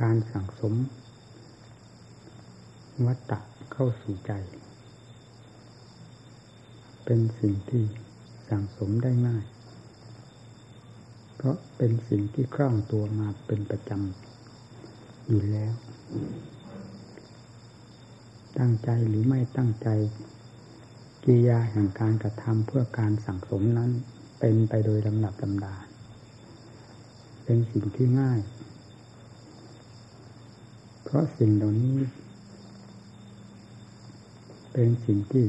การสั่งสมวัตตะเข้าสู่ใจ เป็นสิ่งที่สั่งสมได้ง่าย เพราะเป็นสิ่งที่คล่องตัวมาเป็นประจำอยู่แล้ว ตั้งใจหรือไม่ตั้งใจกิยาแห่งการกระทำเพื่อการสั่งสมนั้นเป็นไปโดยลำดับลำดา เป็นสิ่งที่ง่าย ราะสิ่งเหล่านี้ เป็นสิ่งที่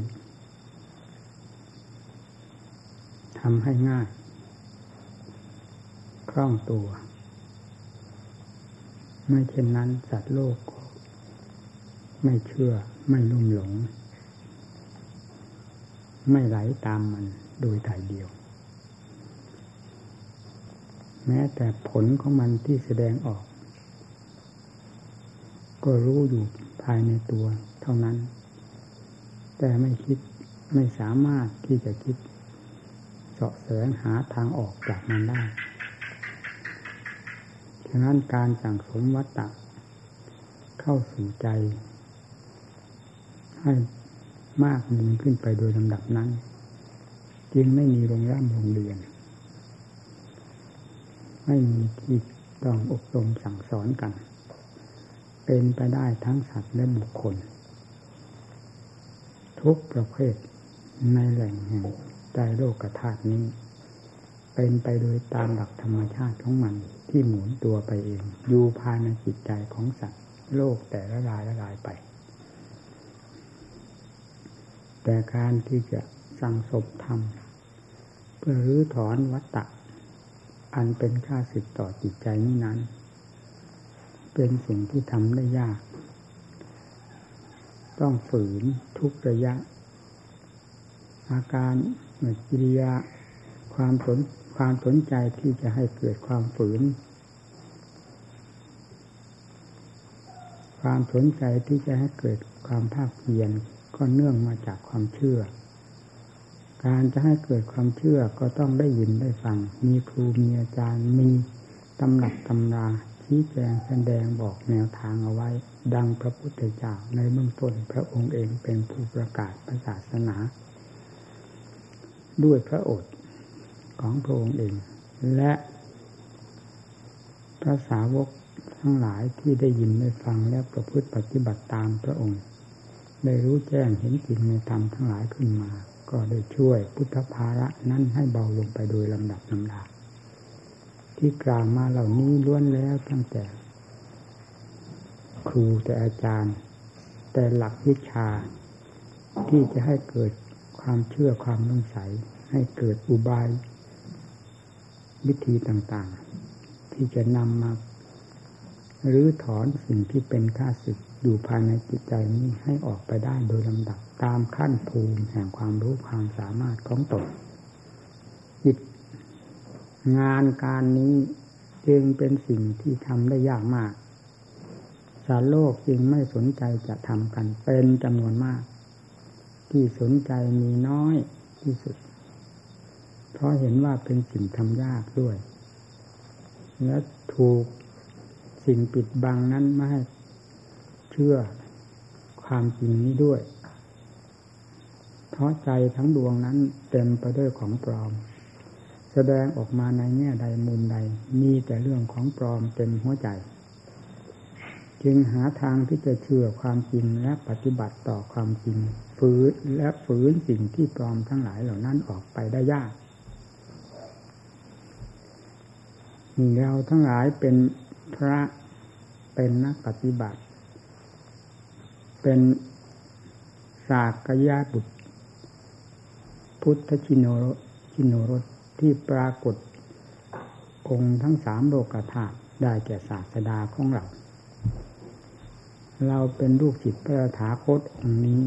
ทำให้ง่าย คล่องตัว ไม่เช่นนั้นสัตว์โลก ไม่เชื่อไม่ลุ่มหลง ไม่ไหลตามมันโดยถ่ายเดียว แม้แต่ผลของมันที่แสดงออก ก็รู้อยู่ภายในตัวเท่านั้น แต่ไม่คิดไม่สามารถที่จะคิดเสาะแสวงหาทางออกจากมันได้ฉะนั้นการสั่งสมวัตตะ เข้าสู่ใจ ให้มากมีขึ้นไปโดยลำดับนั้น จึงไม่มีโรงร่ำโรงเรียน ไม่มีที่ต้องอบรมสั่งสอนกัน เป็นไปได้ทั้งสัตว์และบุคคล ทุกประเภทในแหล่งแห่งใจโลกธาตุนี้ เป็นไปโดยตามหลักธรรมชาติของมันที่หมุนตัวไปเอง อยู่ภายในจิตใจของสัตว์โลกแต่ละลายละลายไป แต่การที่จะสั่งศพทำเพื่อรื้อถอนวัตตะอันเป็นค่าสิทธิ์ต่อจิตใจนี้นั้น เป็นสิ่งที่ทำได้ยาก ต้องฝืนทุกระยะ อาการกิริยาความสนความสนใจที่จะให้เกิดความฝืน ความสนใจที่จะให้เกิดความภาคเพียรก็เนื่องมาจากความเชื่อ การจะให้เกิดความเชื่อก็ต้องได้ยินได้ฟัง มีครูมีอาจารย์มีตำหนักตำรา ชี้แจงแสดงบอกแนวทางเอาไว้ ดังพระพุทธเจ้าในเบื้องต้นพระองค์เองเป็นผู้ประกาศศาสนา ด้วยพระโอษฐ์ของพระองค์เอง และพระสาวกทั้งหลายที่ได้ยินได้ฟังและประพฤติปฏิบัติตามพระองค์ ได้รู้แจ้งเห็นจริงในธรรมทั้งหลายขึ้นมา ก็ได้ช่วยพุทธภาระนั้นให้เบาลงไปโดยลำดับลำดา ที่กล่าวมาเหล่านี้ล้วนแล้วตั้งแต่ ครูแต่อาจารย์ แต่หลักวิชา ที่จะให้เกิดความเชื่อความนุ่งใส ให้เกิดอุบายวิธีต่างๆ ที่จะนำมาหรือถอนสิ่งที่เป็นข้าศึกอยู่ภายในจิตใจนี้ให้ออกไปได้โดยลำดับตามขั้นภูมิแห่งความรู้ความสามารถของตนจิต งานการนี้จึงเป็นสิ่งที่ทำได้ยากมาก สารโลกจึงไม่สนใจจะทำกันเป็นจำนวนมาก ที่สนใจมีน้อยที่สุด เพราะเห็นว่าเป็นสิ่งทำยากด้วย และถูกสิ่งปิดบังนั้นไม่ให้เชื่อความจริงนี้ด้วย เพราะใจทั้งดวงนั้นเต็มไปด้วยของปลอม แสดงออกมาในแง่ใดมุมใด มีแต่เรื่องของปลอมเต็มหัวใจ จึงหาทางที่จะเชื่อความจริงและปฏิบัติต่อความจริงฝืนและฝืนสิ่งที่ปลอมทั้งหลายเหล่านั้นออกไปได้ยากเราทั้งหลายเป็นพระเป็นนักปฏิบัติ เป็นสากยาบุตร พุทธชินโนชิโนรส ที่ปรากฏองค์ทั้งสามโลกธาตุได้แก่ศาสดาของเรา เราเป็นลูกศิษย์พระถาคตองค์นี้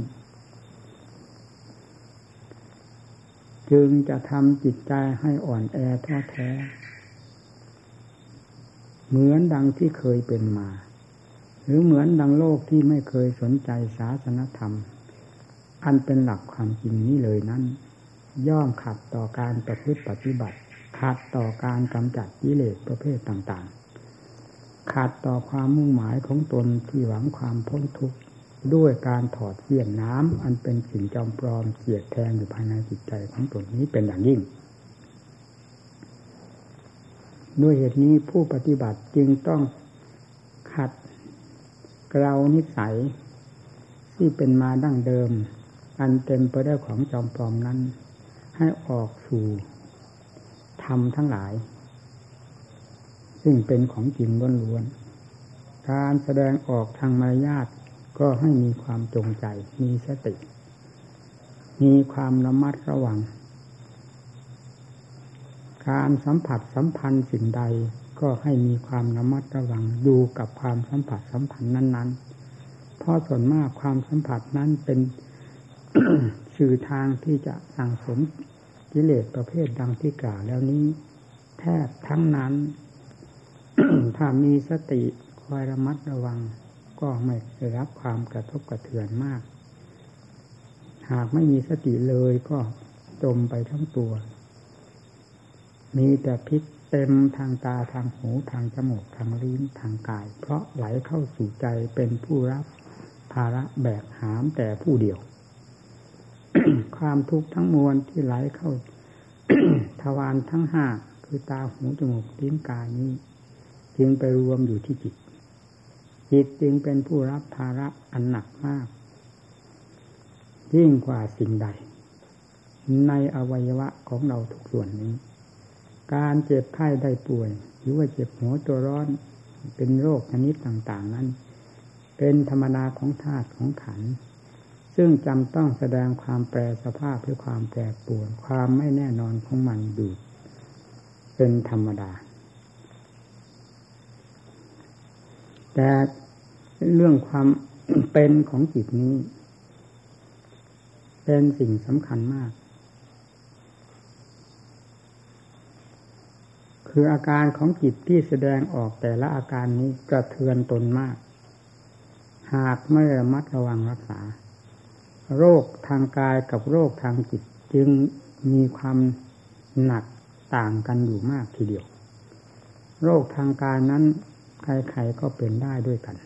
จึงจะทำจิตใจให้อ่อนแอท้อแท้ เหมือนดังที่เคยเป็นมา หรือเหมือนดังโลกที่ไม่เคยสนใจศาสนธรรม อันเป็นหลักความจริงนี้เลยนั้น ย่อมขัดต่อการประพฤติปฏิบัติ ขัดต่อการกำจัดกิเลสประเภทต่างๆขาดต่อความมุ่งหมายของตนที่หวังความพ้นทุกข์ด้วยการถอดเสี้ยนน้ำอันเป็นสิ่งจอมปลอมเสียดแทงอยู่ภายในจิตใจของตนนี้เป็นอย่างยิ่ง ด้วยเหตุนี้ผู้ปฏิบัติจึงต้องขัดเกลานิสัย ที่เป็นมาดั้งเดิม อันเต็มไปด้วยของจอมปลอมนั้น ให้ออกสู่ธรรมทั้งหลาย ซึ่งเป็นของจริงล้วนๆการแสดงออกทางมารยาทก็ให้มีความจงใจ มีสติ มีความระมัดระวัง การสัมผัสสัมพันธ์สิ่งใดก็ให้มีความระมัดระวังดูกับความสัมผัสสัมพันธ์นั้น ๆ เพราะส่วนมากความสัมผัสนั้นเป็น สื่อทางที่จะสั่งสม กิเลสประเภทดังที่กล่าวแล้วนี้ แทบทั้งนั้น ถ้ามีสติคอยระมัดระวัง ก็ไม่ได้รับความกระทบกระเทือนมาก หากไม่มีสติเลยก็จมไปทั้งตัว มีแต่พิษเต็มทางตาทางหูทางจมูกทางลิ้นทางกาย เพราะไหลเข้าสู่ใจเป็นผู้รับภาระแบกหามแต่ผู้เดียว ความทุกข์ทั้งมวลที่ไหลเข้าทวารทั้งห้าคือตาหูจมูกลิ้นกายนี้ จึงไปรวมอยู่ที่จิต จิตจึงเป็นผู้รับภาระอันหนักมาก ยิ่งกว่าสิ่งใด ในอวัยวะของเราทุกส่วนนี้ การเจ็บไข้ได้ป่วย หรือว่าเจ็บหัวตัวร้อน เป็นโรคชนิดต่าง ๆ นั้น เป็นธรรมดาของธาตุของขัน ซึ่งจำต้องแสดงความแปรสภาพหรือความแปรปรวน ความไม่แน่นอนของมันอยู่เป็นธรรมดา แต่เรื่องความเป็นของจิตนี้ เป็นสิ่งสำคัญมาก คืออาการของจิตที่แสดงออกแต่ละอาการนี้กระเทือนตนมาก หากไม่ระมัดระวังรักษา โรคทางกายกับโรคทางจิต จึงมีความหนักต่างกันอยู่มากทีเดียว โรคทางกายนั้นใครๆก็เป็นได้ด้วยกัน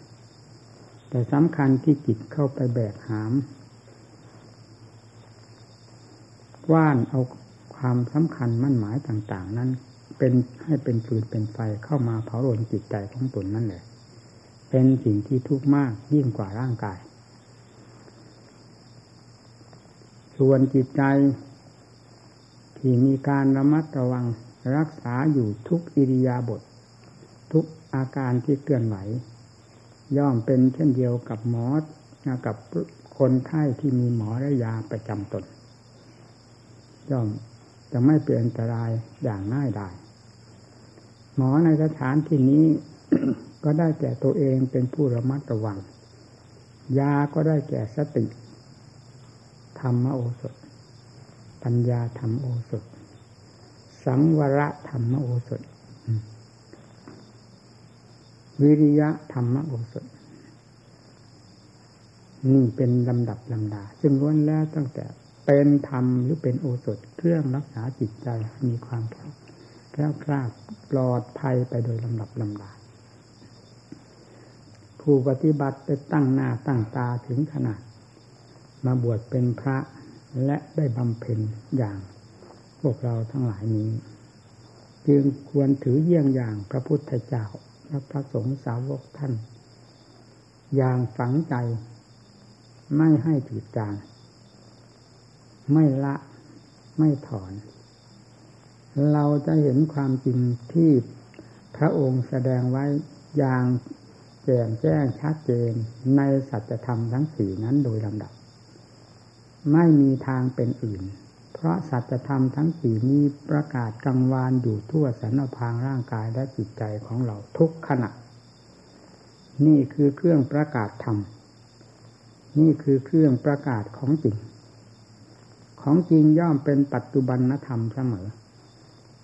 แต่สำคัญที่จิตเข้าไปแบกหาม ว่านเอาความสำคัญมั่นหมายต่าง ๆ นั้น เป็นให้เป็นฟืนเป็นไฟเข้ามาเผาโลนจิตใจของตนนั่นแหละ เป็นสิ่งที่ทุกข์มากยิ่งกว่าร่างกาย ส่วนจิตใจ ที่มีการระมัดระวังรักษาอยู่ทุกอิริยาบถทุกอาการที่เกินไหว ย่อมเป็นเช่นเดียวกับหมอกับคนไข้ที่มีหมอและยาประจำตน ย่อมจะไม่เป็นอันตรายอย่างง่ายดายหมอในสถานที่นี้ ก็ได้แก่ตัวเองเป็นผู้ระมัดระวัง ยาก็ได้แก่สติ ธรรมโอสถ ปัญญาธรรมโอสถ สังวรธรรมโอสถ วิริยะธรรมโอสถ นี่เป็นลำดับลำดา ซึ่งล้วนแล้วตั้งแต่เป็นธรรมหรือเป็นโอสถ เครื่องรักษาจิตใจมีความแข็งแก้วกล้าปลอดภัยไปโดยลำดับลำดาผู้ปฏิบัติไปตั้งหน้าตั้งตาถึงขนาด มาบวชเป็นพระและได้บำเพ็ญอย่างพวกเราทั้งหลายนี้ จึงควรถือเยี่ยงอย่างพระพุทธเจ้าและพระสงฆ์สาวกท่าน อย่างฝังใจ ไม่ให้จืดจาง ไม่ละไม่ถอน เราจะเห็นความจริงที่พระองค์แสดงไว้อย่างแจ่มแจ้งชัดเจนในสัจธรรมทั้งสี่นั้นโดยลำดับ ไม่มีทางเป็นอื่น เพราะสัจธรรมทั้งสี่นี้ประกาศกังวานอยู่ทั่วสรรพางร่างกายและจิตใจของเราทุกขณะ นี่คือเครื่องประกาศธรรม นี่คือเครื่องประกาศของจริง ของจริงย่อมเป็นปัจจุบันธรรมเสมอ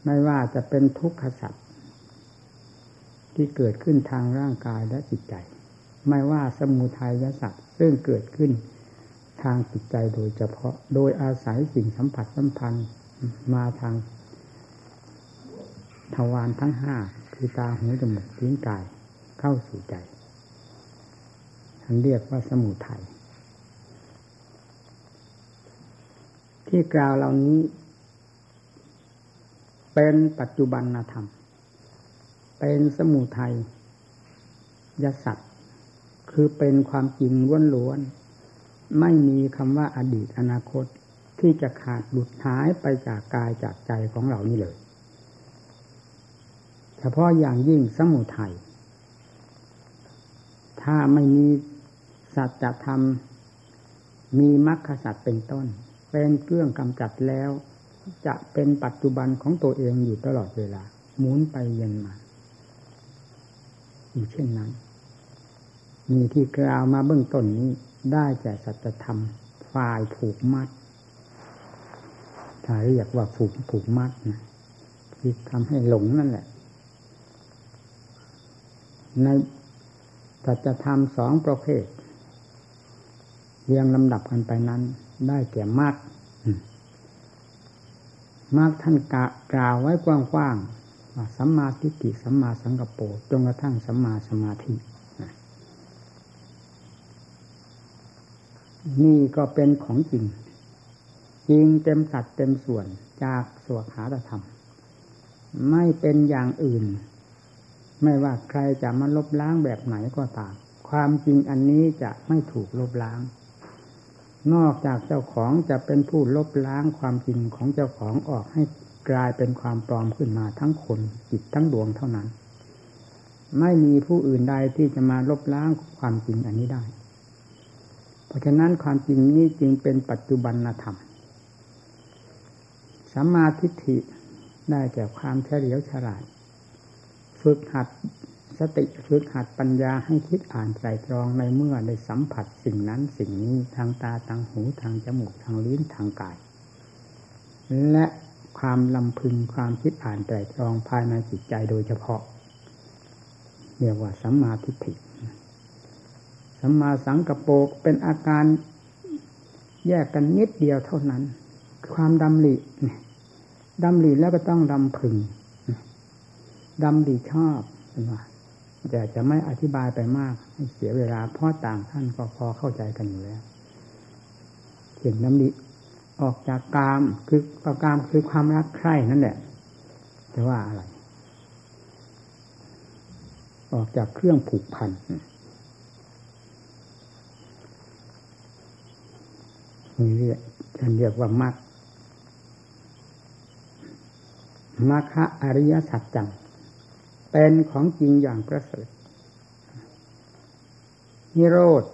ไม่ว่าจะเป็นทุกขสัตว์ที่เกิดขึ้นทางร่างกายและจิตใจ ไม่ว่าสมุทัยสัตว์ซึ่งเกิดขึ้น ทางจิตใจโดยเฉพาะ โดยอาศัยสิ่งสัมผัสสัมพันธ์มาทางทวารทั้งห้าคือตาหูจมูกลิ้นกายเข้าสู่ใจท่านเรียกว่าสมุทัยที่กล่าวเหล่านี้ เป็นปัจจุบันธรรม เป็นสมุทัยยศัตร์คือเป็นความจริงล้วนๆ ไม่มีคำว่าอดีตอนาคตที่จะขาดหลุดหายไปจากกายจากใจของเรานี่เลย เฉพาะอย่างยิ่งสมุทัยถ้าไม่มีสัจธรรม มีมรรคสัจเป็นต้น เป็นเครื่องกำจัดแล้ว จะเป็นปัจจุบันของตัวเองอยู่ตลอดเวลา หมุนไปเย็นมา อยู่เช่นนั้น มีที่กล่าวมาเบื้องต้นนี้ ได้แก่สัจธรรมฝ่ายผูกมัดถ้าเรียกว่าผูกผูกมัดนะที่ทำให้หลงนั่นแหละ ในสัจธรรมสองประเภทเรียงลำดับกันไปนั้น ได้แก่มรรคมรรคท่านกล่าวไว้กว้างๆว่าสัมมาทิฏฐิสัมมาสังกปรจนกระทั่งสัมมาสมาธิ นี่ก็เป็นของจริง จริงเต็มสัดเต็มส่วนจากสวขาธรรม ไม่เป็นอย่างอื่น ไม่ว่าใครจะมาลบล้างแบบไหนก็ตาม ความจริงอันนี้จะไม่ถูกลบล้าง นอกจากเจ้าของจะเป็นผู้ลบล้างความจริงของเจ้าของออกให้กลายเป็นความปลอมขึ้นมาทั้งคนจิตทั้งดวงเท่านั้น ไม่มีผู้อื่นใดที่จะมาลบล้างความจริงอันนี้ได้ เพราะฉะนั้นความจริงนี้จึงเป็นปัจจุบันธรรมสัมมาทิฏฐิได้แก่ความเฉลียวฉลาด ฝึกหัดสติฝึกหัดปัญญาให้คิดอ่านใจตรองในเมื่อได้สัมผัสสิ่งนั้นสิ่งนี้ทางตาทางหูทางจมูกทางลิ้นทางกาย และความลำพึงความคิดอ่านใจตรองภายในจิตใจโดยเฉพาะเรียกว่าสัมมาทิฏฐิ สัมมาสังกปรเป็นอาการแยกกันนิดเดียวเท่านั้น ความดำริดำริแล้วก็ต้องดำพึงดำริชอบเป็นว่าแต่จะไม่อธิบายไปมากให้เสียเวลาเพราะต่างท่านก็พอเข้าใจกันอยู่แล้วเห็นน้ำดิออกจากกามคือประกามคือความรักใคร่นั่นแหละจะว่าอะไร ออกจากเครื่องผูกพัน นี่เรียกท่านเรียกว่ามัคมัคคะอริยสัจจัง เป็นของจริงอย่างประเสริฐนิโรธ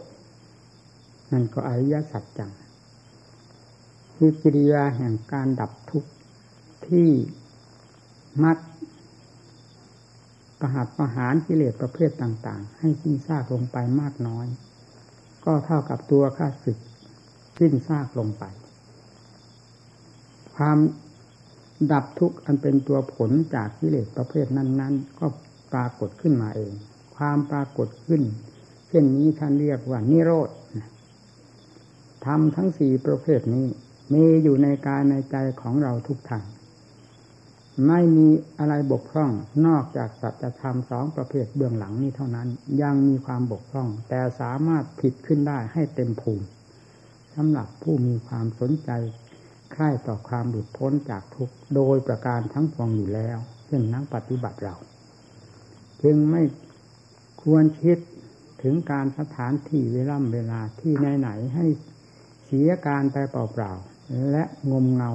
นั่นก็อริยสัจจังคือกิริยาแห่งการดับทุกข์ที่มักประหัตประหารกิเลสประเภทต่าง ๆ ให้สิ้นซากลงไปมากน้อย ก็เท่ากับตัวข้าศึก สิ้นซากลงไป ความดับทุกข์อันเป็นตัวผลจากกิเลสประเภทนั้น ๆ ก็ปรากฏขึ้นมาเอง ความปรากฏขึ้น เช่นนี้ท่านเรียกว่านิโรธทำทั้งสี่ประเภทนี้ มีอยู่ในกายในใจของเราทุกท่านไม่มีอะไรบกพร่องนอกจากสัจธรรมสองประเภทเบื้องหลังนี้เท่านั้น ยังมีความบกพร่อง แต่สามารถผิดขึ้นได้ให้เต็มภูมิ สำหรับผู้มีความสนใจใคร่ต่อความหลุดพ้นจากทุกข์โดยประการทั้งปวงอยู่แล้วเช่นนักปฏิบัติเรา จึงไม่ควรคิดถึงการสถานที่เวลาเวลาที่ไหนๆให้เสียการไปเปล่าๆและงมเงา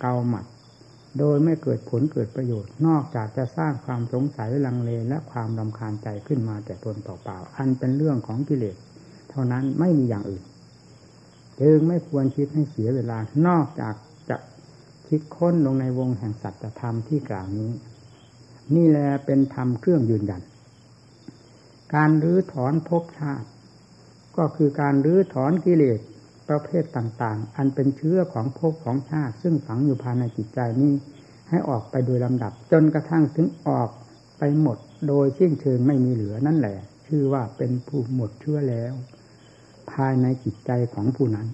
เกาหมัด โดยไม่เกิดผลเกิดประโยชน์ นอกจากจะสร้างความสงสัยลังเลและความรำคาญใจขึ้นมาแต่ตนเปล่าๆอันเป็นเรื่องของกิเลส เท่านั้นไม่มีอย่างอื่น จึงไม่ควรคิดให้เสียเวลานอกจากจะคิดค้นลงในวงแห่งสัจธรรมที่กล่าวนี้ นี่แหละเป็นธรรมเครื่องยืนยัน การรื้อถอนภพชาติ ก็คือการรื้อถอนกิเลสประเภทต่างๆ อันเป็นเชื้อของภพของชาติ ซึ่งฝังอยู่ภายในจิตใจนี้ให้ออกไปโดยลำดับ จนกระทั่งถึงออกไปหมด โดยสิ้นเชิงไม่มีเหลือนั่นแหละ ชื่อว่าเป็นผู้หมดเชื้อแล้ว ภายในจิตใจของผู้นั้น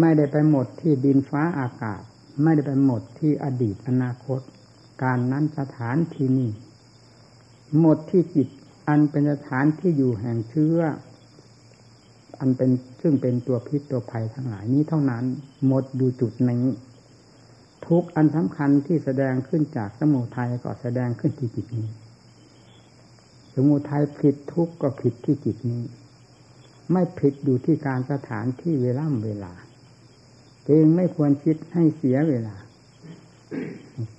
ไม่ได้ไปหมดที่ดินฟ้าอากาศ ไม่ได้ไปหมดที่อดีตอนาคต การนั้นสถานที่นี้หมดที่จิตอันเป็นสถานที่อยู่แห่งเชื้อ อันเป็นซึ่งเป็นตัวพิษตัวภัยทั้งหลายนี้เท่านั้น หมดอยู่จุดนี้ทุกอันสำคัญที่แสดงขึ้นจากสมุทัยก็แสดงขึ้นที่จิตนี้ สมุทัยผิดทุกก็ผิดที่จิตนี้ ไม่ผิดอยู่ที่การสถานที่เวลาเวลาจึงไม่ควรคิดให้เสียเวลา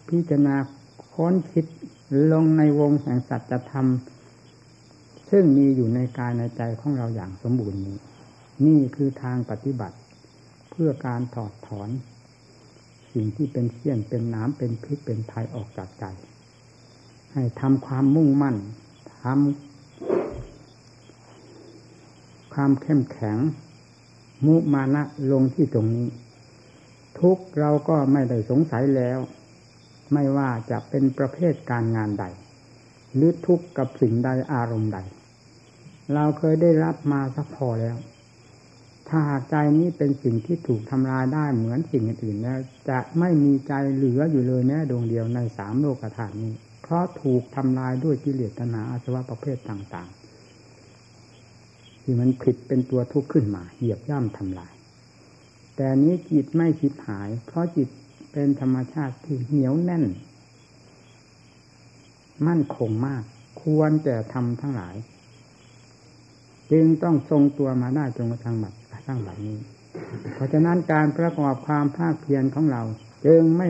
พิจารณาค้นคิดลงในวงแห่งสัจธรรม ซึ่งมีอยู่ในกายในใจของเราอย่างสมบูรณ์นี้ นี่คือทางปฏิบัติ เพื่อการถอดถอน สิ่งที่เป็นเสี้ยนเป็นน้ำเป็นพิษเป็นภัยออกจากใจ ให้ทำความมุ่งมั่นทำ ความเข้มแข็ง มุมานะลงที่ตรงนี้ ทุกเราก็ไม่ได้สงสัยแล้ว ไม่ว่าจะเป็นประเภทการงานใด หรือทุกข์กับสิ่งใดอารมณ์ใด เราเคยได้รับมาสักพอแล้ว ถ้าหากใจนี้เป็นสิ่งที่ถูกทำลายได้เหมือนสิ่งอื่นๆแล้วจะไม่มีใจเหลืออยู่เลยแม้ดวงเดียวในสามโลกธาตุนี้ เพราะถูกทำลายด้วยกิเลสตนาอาสวะประเภทต่าง ที่มันผิดเป็นตัวทุกข์ขึ้นมา เหยียบย่ำทำลาย แต่นี้จิตไม่คิดหาย เพราะจิตเป็นธรรมชาติที่เหนียวแน่น มั่นคงมาก ควรแต่ทำทั้งหลาย จึงต้องทรงตัวมาได้จนกระทั่งบัดตั้งแบบนี้ เพราะฉะนั้นการประกอบความภาคเพียรของเรา จึงไม่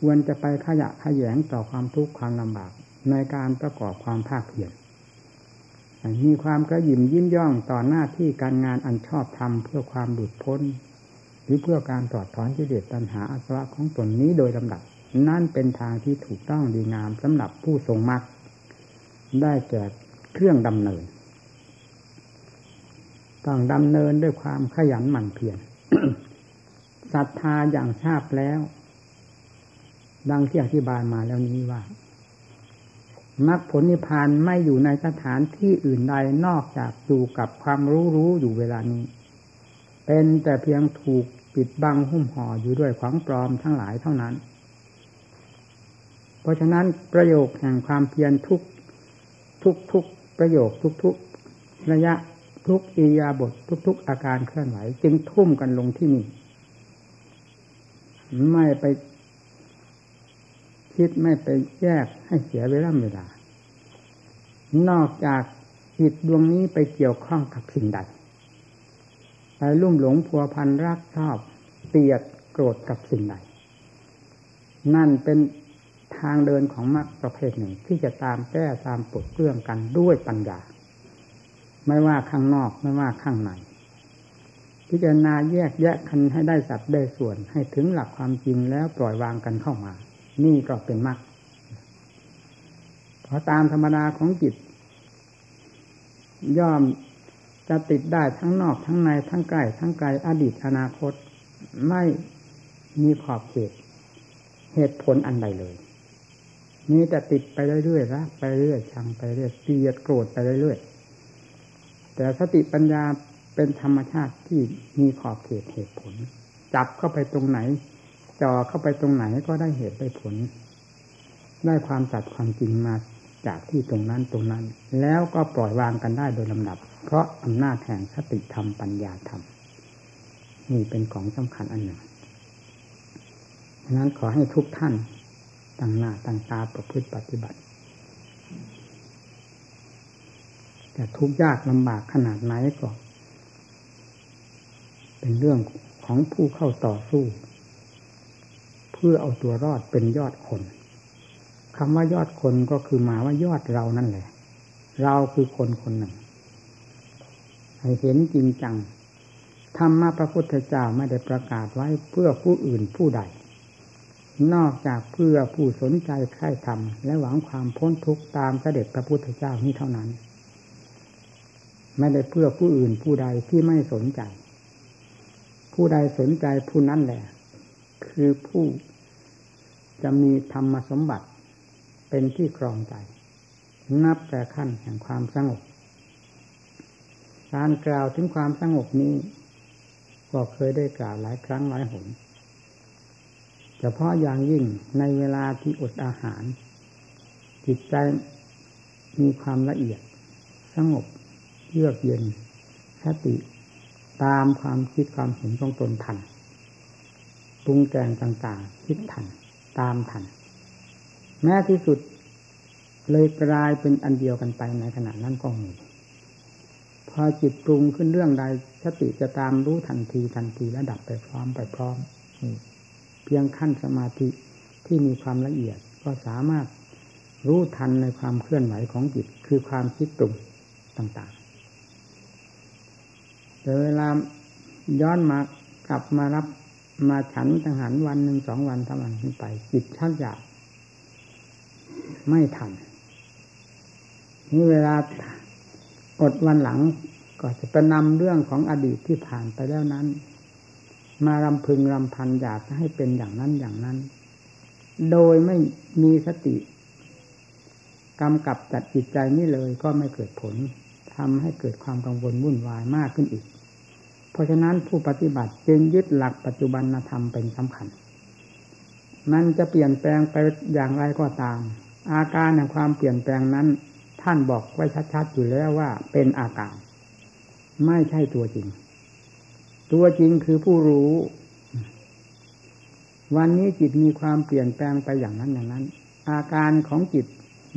ควรจะไปขยะขยแยงต่อความทุกข์ความลำบาก ในการประกอบความภาคเพียร มีความกระยิมยิ้มย่องต่อหน้าที่การงานอันชอบทำเพื่อความหลุดพ้น หรือเพื่อการตอดถอนกิเลสตัณหาอาสวะของตนนี้โดยลำดับ นั่นเป็นทางที่ถูกต้องดีงามสำหรับผู้ทรงมรรคได้แก่เครื่องดำเนิน ต้องดำเนินด้วยความขยันหมั่นเพียรศรัทธาอย่างทราบแล้ว ดังที่อธิบายมาแล้วนี้ว่า มรรคผลนิพพานไม่อยู่ในสถานที่อื่นใดนอกจากอยู่กับความรู้รู้อยู่เวลานี้ เป็นแต่เพียงถูกปิดบังหุ้มห่ออยู่ด้วยของปลอมทั้งหลายเท่านั้น เพราะฉะนั้นประโยคแห่งความเพียรทุกทุกทุกประโยคทุกทุกระยะทุกอียาบททุกทุกอาการเคลื่อนไหว จึงทุ่มกันลงที่นี่ ไม่ไป คิดไม่ไปแยกให้เสียเวลาเวลา นอกจากจิตดวงนี้ไปเกี่ยวข้องกับสิ่งใดไปลุ่มหลงพัวพันรักชอบเตียดโกรธกับสิ่งใดนั่นเป็นทางเดินของมรรคประเภทหนึ่งที่จะตามแก้ตามปลดเรื่องกันด้วยปัญญา ไม่ว่าข้างนอกไม่ว่าข้างในพิจารณาแยกแยะคันให้ได้สัดได้ส่วนให้ถึงหลักความจริงแล้วปล่อยวางกันเข้ามา นี่ก็เป็นมรรคเพราะตามธรรมดาของจิต ย่อมจะติดได้ทั้งนอกทั้งในทั้งใกล้ทั้งไกลอดีตอนาคต ไม่มีขอบเขต เหตุผลอันใดเลยมีแต่ติดไปเรื่อยๆรักไปเรื่อยชังไปเรื่อยเกลียดโกรธไปเรื่อยแต่สติปัญญาเป็นธรรมชาติที่มีขอบเขตเหตุผล จับเข้าไปตรงไหน จ่อเข้าไปตรงไหนก็ได้เหตุได้ผล ได้ความสัตย์ความจริงมาจากที่ตรงนั้นตรงนั้น แล้วก็ปล่อยวางกันได้โดยลำดับ เพราะอำนาจแห่งสติธรรมปัญญาธรรมนี่เป็นของสำคัญอันหนึ่งดังนั้นขอให้ทุกท่านตั้งหน้าตั้งตาประพฤติปฏิบัติแต่ทุกยากลำบากขนาดไหนก็ เป็นเรื่องของผู้เข้าต่อสู้ เพื่อเอาตัวรอดเป็นยอดคนคำว่ายอดคนก็คือหมายว่ายอดเรานั่นแหละ เราคือคนคนหนึ่งให้เห็นจริงจังธรรมะพระพุทธเจ้าไม่ได้ประกาศไว้เพื่อผู้อื่นผู้ใด นอกจากเพื่อผู้สนใจใคร่ธรรมและหวังความพ้นทุกข์ตามเสด็จพระพุทธเจ้านี้เท่านั้น ไม่ได้เพื่อผู้อื่นผู้ใดที่ไม่สนใจ ผู้ใดสนใจผู้นั้นแหละ คือผู้จะมีธรรมสมบัติเป็นที่ครองใจ นับแต่ขั้นแห่งความสงบ การกล่าวถึงความสงบนี้ ก็เคยได้กล่าวหลายครั้งหลายหนเฉพาะอย่างยิ่งในเวลาที่อดอาหาร จิตใจมีความละเอียด สงบเยือกเย็นสติตามความคิดความเห็นของตนทัน ปรุงแต่งต่างๆ คิดทัน ตามทัน แม้ที่สุดเลยกลายเป็นอันเดียวกันไปในขณะนั้นก็มีพอจิตปรุงขึ้นเรื่องใดสติจะตามรู้ทันทีทันทีและดับไปพร้อมไปพร้อมเพียงขั้นสมาธิที่มีความละเอียดก็สามารถรู้ทันในความเคลื่อนไหวของจิตคือความคิดปรุงต่างๆแต่เวลาย้อนมากลับมารับ มาฉันจังหันวันหนึ่งสองวันทั้งวันขึ้นไป จิตชักอยากไม่ทันนี่เวลาอดวันหลังก็จะไปนำเรื่องของอดีตที่ผ่านไปแล้วนั้น มารำพึงรำพันอยากให้เป็นอย่างนั้นอย่างนั้น โดยไม่มีสติกำกับจัดจิตใจนี่เลยก็ไม่เกิดผลทำให้เกิดความกังวลวุ่นวายมากขึ้นอีก เพราะฉะนั้นผู้ปฏิบัติจึงยึดหลักปัจจุบันธรรมเป็นสำคัญ มันจะเปลี่ยนแปลงไปอย่างไรก็ตาม อาการแห่งความเปลี่ยนแปลงนั้น ท่านบอกไว้ชัดๆอยู่แล้วว่าเป็นอาการ ไม่ใช่ตัวจริง ตัวจริงคือผู้รู้ วันนี้จิตมีความเปลี่ยนแปลงไปอย่างนั้นอย่างนั้น อาการของจิต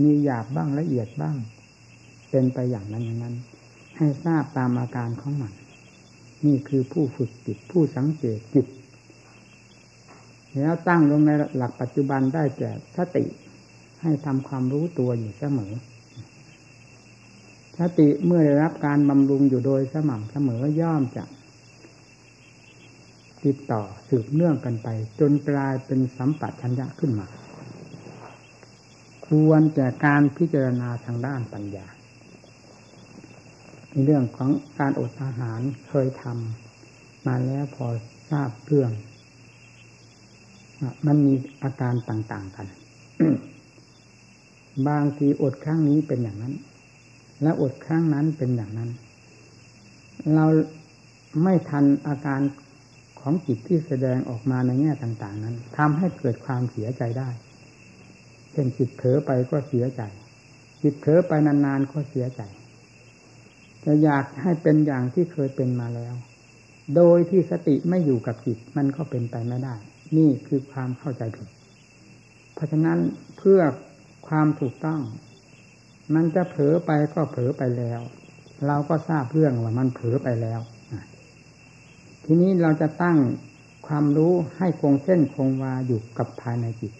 มีหยาบบ้างละเอียดบ้าง เป็นไปอย่างนั้นอย่างนั้น ให้ทราบตามอาการของมัน นี่คือผู้ฝึกจิตผู้สังเกตจิตแล้วตั้งลงในหลักปัจจุบันได้แก่สติ ให้ทำความรู้ตัวอยู่เสมอสติเมื่อได้รับการบำรุงอยู่โดยสม่ำเสมอย่อมจะติดต่อสืบเนื่องกันไป จนกลายเป็นสัมปัชัญญะขึ้นมา ควรแก่การพิจารณาทางด้านปัญญา ในเรื่องของการอดอาหารเคยทำมาแล้วพอทราบเรื่องมันมีอาการต่าง ๆกัน บางทีอดครั้งนี้เป็นอย่างนั้น และอดครั้งนั้นเป็นอย่างนั้น เราไม่ทันอาการของจิตที่แสดงออกมาในแง่ต่าง ๆ นั้นทำให้เกิดความเสียใจได้เช่นจิตเผลอไปก็เสียใจ จิตเผลอไปนานๆก็เสียใจ จะอยากให้เป็นอย่างที่เคยเป็นมาแล้ว โดยที่สติไม่อยู่กับจิตมันก็เป็นไปไม่ได้ นี่คือความเข้าใจผิด เพราะฉะนั้นเพื่อความถูกต้อง มันจะเผลอไปก็เผลอไปแล้ว เราก็ทราบเรื่องว่ามันเผลอไปแล้วทีนี้เราจะตั้งความรู้ให้คงเส้นคงวาอยู่กับภายในจิต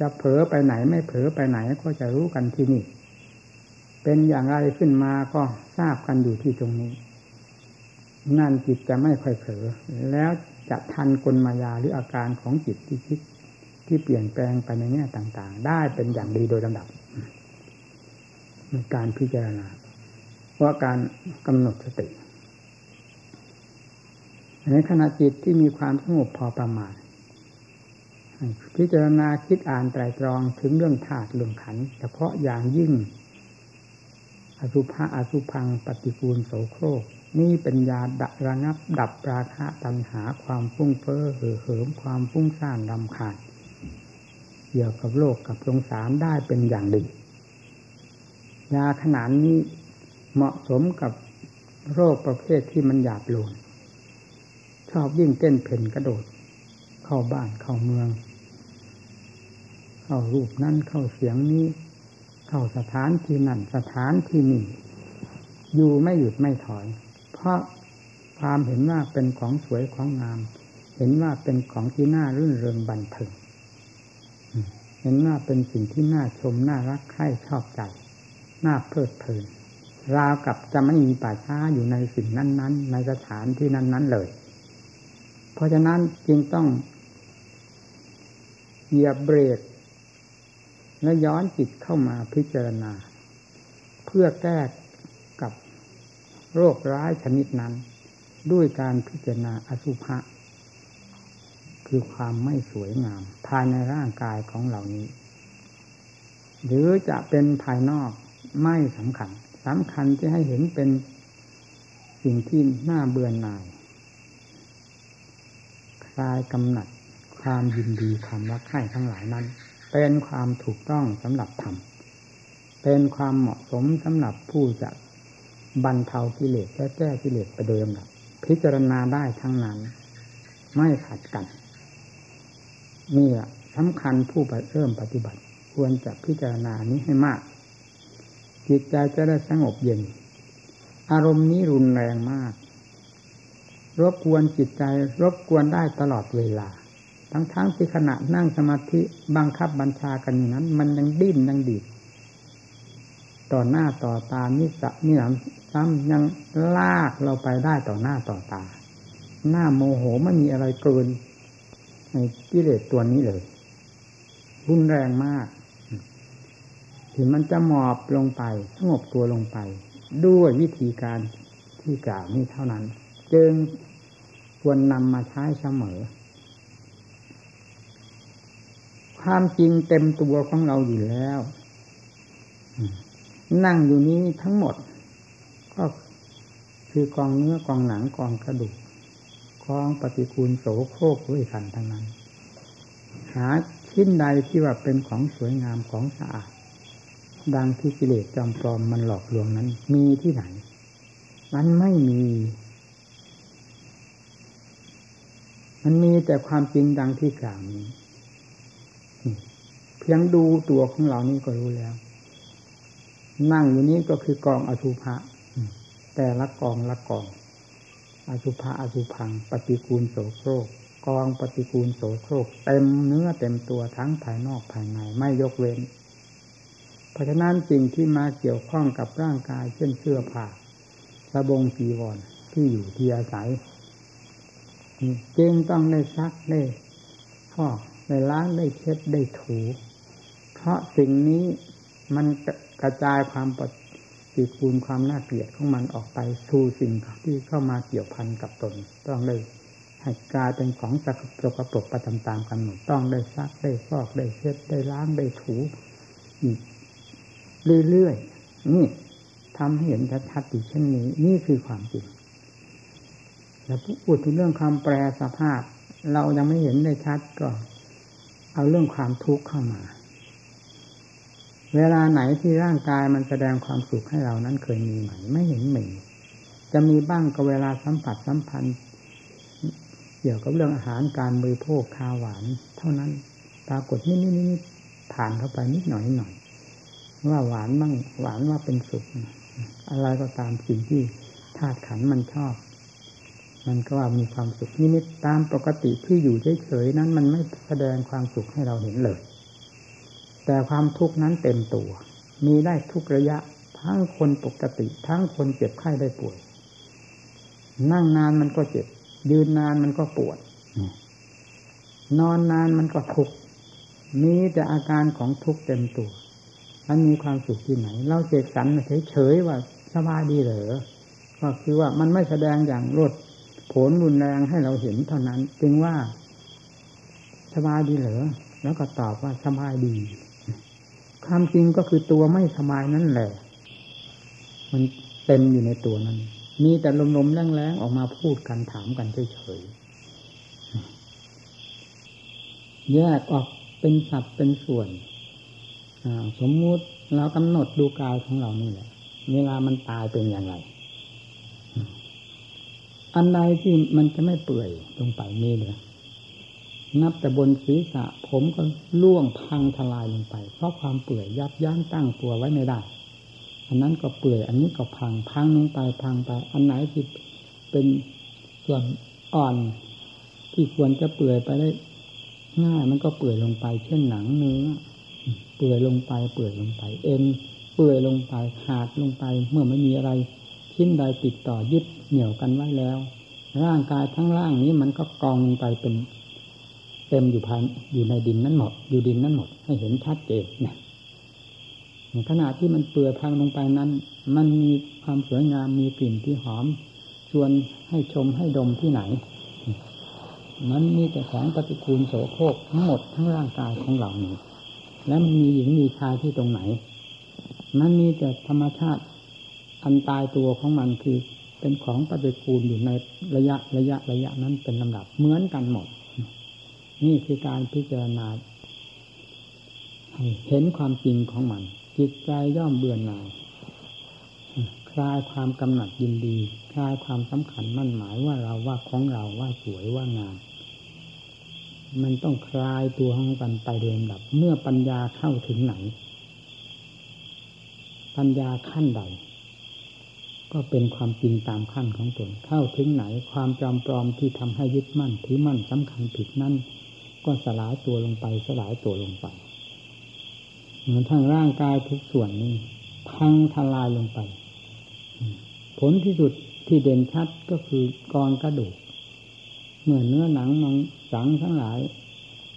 จะเผลอไปไหนไม่เผลอไปไหนก็จะรู้กันที่นี่ เป็นอย่างไรขึ้นมาก็ทราบกันอยู่ที่ตรงนี้ นั่นจิตจะไม่ค่อยเผลอแล้วจะทันกลมายาหรืออาการของจิตที่คิดที่เปลี่ยนแปลงไปในแง่ต่างๆ ได้เป็นอย่างดีโดยลำดับในการพิจารณาว่าการกำหนดสติในขณะจิตที่มีความสงบพอประมาณพิจารณาคิดอ่านไตรตรองถึงเรื่องธาตุเรื่องขันเฉพาะอย่างยิ่ง อสุภะอสุพังปฏิกูลโสโครก นี่เป็นยาดระงับดับราคะตัณหาความฟุ้งเฟ้อเห่อเหิมความฟุ้งซ่านรำคาญเกี่ยวกับโลกกับสงสารได้เป็นอย่างดียาขนาดนี้เหมาะสมกับโรคประเภทที่มันหยาบโลนชอบยิ่งเต้นเพ่นกระโดด เข้าบ้านเข้าเมือง เข้ารูปนั่นเข้าเสียงนี้ เข้าสถานที่นั่นสถานที่นี่อยู่ไม่หยุดไม่ถอย เพราะความเห็นว่าเป็นของสวยของงาม เห็นว่าเป็นของที่น่ารื่นเริงบันเทิงเห็นว่าเป็นสิ่งที่น่าชมน่ารักใคร่ชอบใจ น่าเพลิดเพลิน ราวกับจะไม่มีป่าช้าอยู่ในสิ่งนั้น ๆ ในสถานที่นั้น ๆเลย เพราะฉะนั้นจึงต้องเหยียบเบรก และย้อนจิตเข้ามาพิจารณา เพื่อแก้กับโรคร้ายชนิดนั้น ด้วยการพิจารณาอสุภะคือความไม่สวยงาม ภายในร่างกายของเหล่านี้ หรือจะเป็นภายนอกไม่สำคัญสำคัญที่ให้เห็นเป็นสิ่งที่น่าเบื่อหน่าย คลายกำหนัดความยินดีความรักใคร่ทั้งหลายนั้น เป็นความถูกต้องสำหรับธรรมเป็นความเหมาะสมสำหรับผู้จะบรรเทากิเลสและแก้กิเลสไปโดยลำดับพิจารณาได้ทั้งนั้น ไม่ขัดกันนี่แหละสำคัญผู้ไปเริ่มปฏิบัติ ควรจะพิจารณานี้ให้มาก จิตใจจะได้สงบเย็น อารมณ์นี้รุนแรงมาก รบกวนจิตใจ รบกวนได้ตลอดเวลา ทั้งๆทที่ขณะนั่งสมาธิบังคับบัญชากันอย่างนั้น มันยังดิ้นยังดีดต่อหน้าต่อตานิสนี่หลังซ้ำยังลากเราไปได้ต่อหน้าต่อตา หน้าโมโหไม่มีอะไรเกินในกิเลสตัวนี้เลย รุนแรงมากถึงมันจะหมอบลงไปสงบตัวลงไป ด้วยวิธีการที่กล่าวนี้เท่านั้น จึงควรนำมาใช้เสมอ ความจริงเต็มตัวของเราอยู่แล้ว นั่งอยู่นี้ทั้งหมด ก็คือกองเนื้อกองหนังกองกระดูกกองปฏิกูลโสโครกด้วยกันทั้งนั้น หาชิ้นใดที่ว่าเป็นของสวยงามของสะอาด ดังที่กิเลสจอมปลอมมันหลอกลวงนั้น มีที่ไหน มันไม่มี มันมีแต่ความจริงดังที่กล่าวนี้ เพียงดูตัวของเรานี่ก็รู้แล้ว นั่งอยู่นี้ก็คือกองอสุภะแต่ละกองละกอง อสุภะอสุพัง ปฏิกูลโสโครกกองปฏิกูลโสโครกเต็มเนื้อเต็มตัวทั้งภายนอกภายในไม่ยกเว้น เพราะฉะนั้นสิ่งที่มาเกี่ยวข้องกับร่างกายเช่นเสื้อผ้าสบงสีวรที่อยู่ที่อาศัยจึงต้องได้ซักได้พอกได้ล้างได้เช็ดได้ถู เพราะสิ่งนี้มันกระจายความปฏิกูลความน่าเกลียดของมันออกไปสู่สิ่งที่เข้ามาเกี่ยวพันกับตน ต้องเลยให้กลายเป็นของสกปรกปรกไปตามๆกันหมดต้องได้ซักได้ฟอกได้เช็ดได้ล้างได้ถูอีกเรื่อยๆนี่ทำให้เห็นชัดๆอีกเช่นนี้ นี่คือความจริงแล้วพูดถึงเรื่องความแปรสภาพ เรายังไม่เห็นได้ชัดก็ เอาเรื่องความทุกข์เข้ามา เวลาไหนที่ร่างกายมันแสดงความสุขให้เรานั้นเคยมีไหม ไม่เห็นมีจะมีบ้างก็เวลาสัมผัสสัมพันธ์เกี่ยวกับเรื่องอาหารการบริโภคข้าวหวาน เท่านั้นปรากฏนิดนิดนิดผ่านเข้าไปนิดหน่อยหน่อยว่าหวานบ้างหวานว่าเป็นสุข อะไรก็ตามสิ่งที่ธาตุขันมันชอบ มันก็ว่ามีความสุขนิดๆตามปกติที่อยู่เฉยๆนั้น มันไม่แสดงความสุขให้เราเห็นเลย แต่ความทุกข์นั้นเต็มตัว มีได้ทุกระยะ ทั้งคนปกติ ทั้งคนเจ็บไข้ได้ป่วย นั่งนานมันก็เจ็บ ยืนนานมันก็ปวด นอนนานมันก็ทุกข์มีแต่อาการของทุกข์เต็มตัวมันมีความสุขที่ไหน เราเสกสรรเฉยๆว่าสบายดีเหรอก็คือว่ามันไม่แสดงอย่างรดผลรุนแรงให้เราเห็นเท่านั้น จึงว่าสบายดีเหรอ แล้วก็ตอบว่าสบายดี ความจริงก็คือตัวไม่สบายนั่นแหละ มันเต็มอยู่ในตัวนั้น มีแต่ลมๆแรงๆออกมาพูดกันถามกันเฉยๆแยกออกเป็นสัดเป็นส่วนสมมุติเรากำหนดดูกายของเรานี่แหละ เวลามันตายเป็นอย่างไร อันใดที่มันจะไม่เปื่อยลงไปมีเลย นับแต่บนศีรษะ ผมก็ล่วงพังทลายลงไป เพราะความเปื่อยยับยั้งตั้งตัวไว้ไม่ได้ อันนั้นก็เปื่อยอันนี้ก็พังพังลงไปพังไป อันไหนที่เป็นส่วนอ่อนที่ควรจะเปื่อยไปได้ง่ายมันก็เปื่อยลงไป เช่นหนังเนื้อเปื่อยลงไป เปื่อยลงไป เอ็นเปื่อยลงไปขาดลงไป เมื่อไม่มีอะไรชิ้นใดติดต่อยึดเหนี่ยวกันไว้แล้ว ร่างกายทั้งร่างนี้มันก็กองลงไปเป็น เต็มอยู่ภายอยู่ในดินนั้นหมดอยู่ดินนั้นหมด ให้เห็นชัดเจนเนี่ยขณะที่มันเปื่อยพังลงไปนั้น มันมีความสวยงามมีกลิ่นที่หอม ชวนให้ชมให้ดมที่ไหน มันมีแต่ของปฏิกูลโสโครกทั้งหมดทั้งร่างกายของเรานี้แล้วมันมีหญิงมีชายที่ตรงไหน มันมีแต่ธรรมชาติอันตายตัวของมันคือเป็นของปฏิกูลอยู่ในระยะระยะระยะนั้นเป็นลำดับเหมือนกันหมด นี่คือการพิจารณาเห็นความจริงของมัน จิตใจย่อมเบื่อหน่ายคลายความกำหนัดยินดีคลายความสำคัญมั่นหมายว่าเราว่าของเราว่าสวยว่างามมันต้องคลายตัวของกันไปเดินดับ เมื่อปัญญาเข้าถึงไหน ปัญญาขั้นใด ก็เป็นความจริงตามขั้นของตนเข้าถึงไหน ความจอมปลอมที่ทำให้ยึดมั่นถือมั่นสำคัญผิดนั่น ก็สลายตัวลงไปสลายตัวลงไปเหมือนทางร่างกายทุกส่วนนี้พังทลายลงไป ผลที่สุดที่เด่นชัดก็คือกองกระดูกเมื่อเนื้อหนังมังสังทั้งหลาย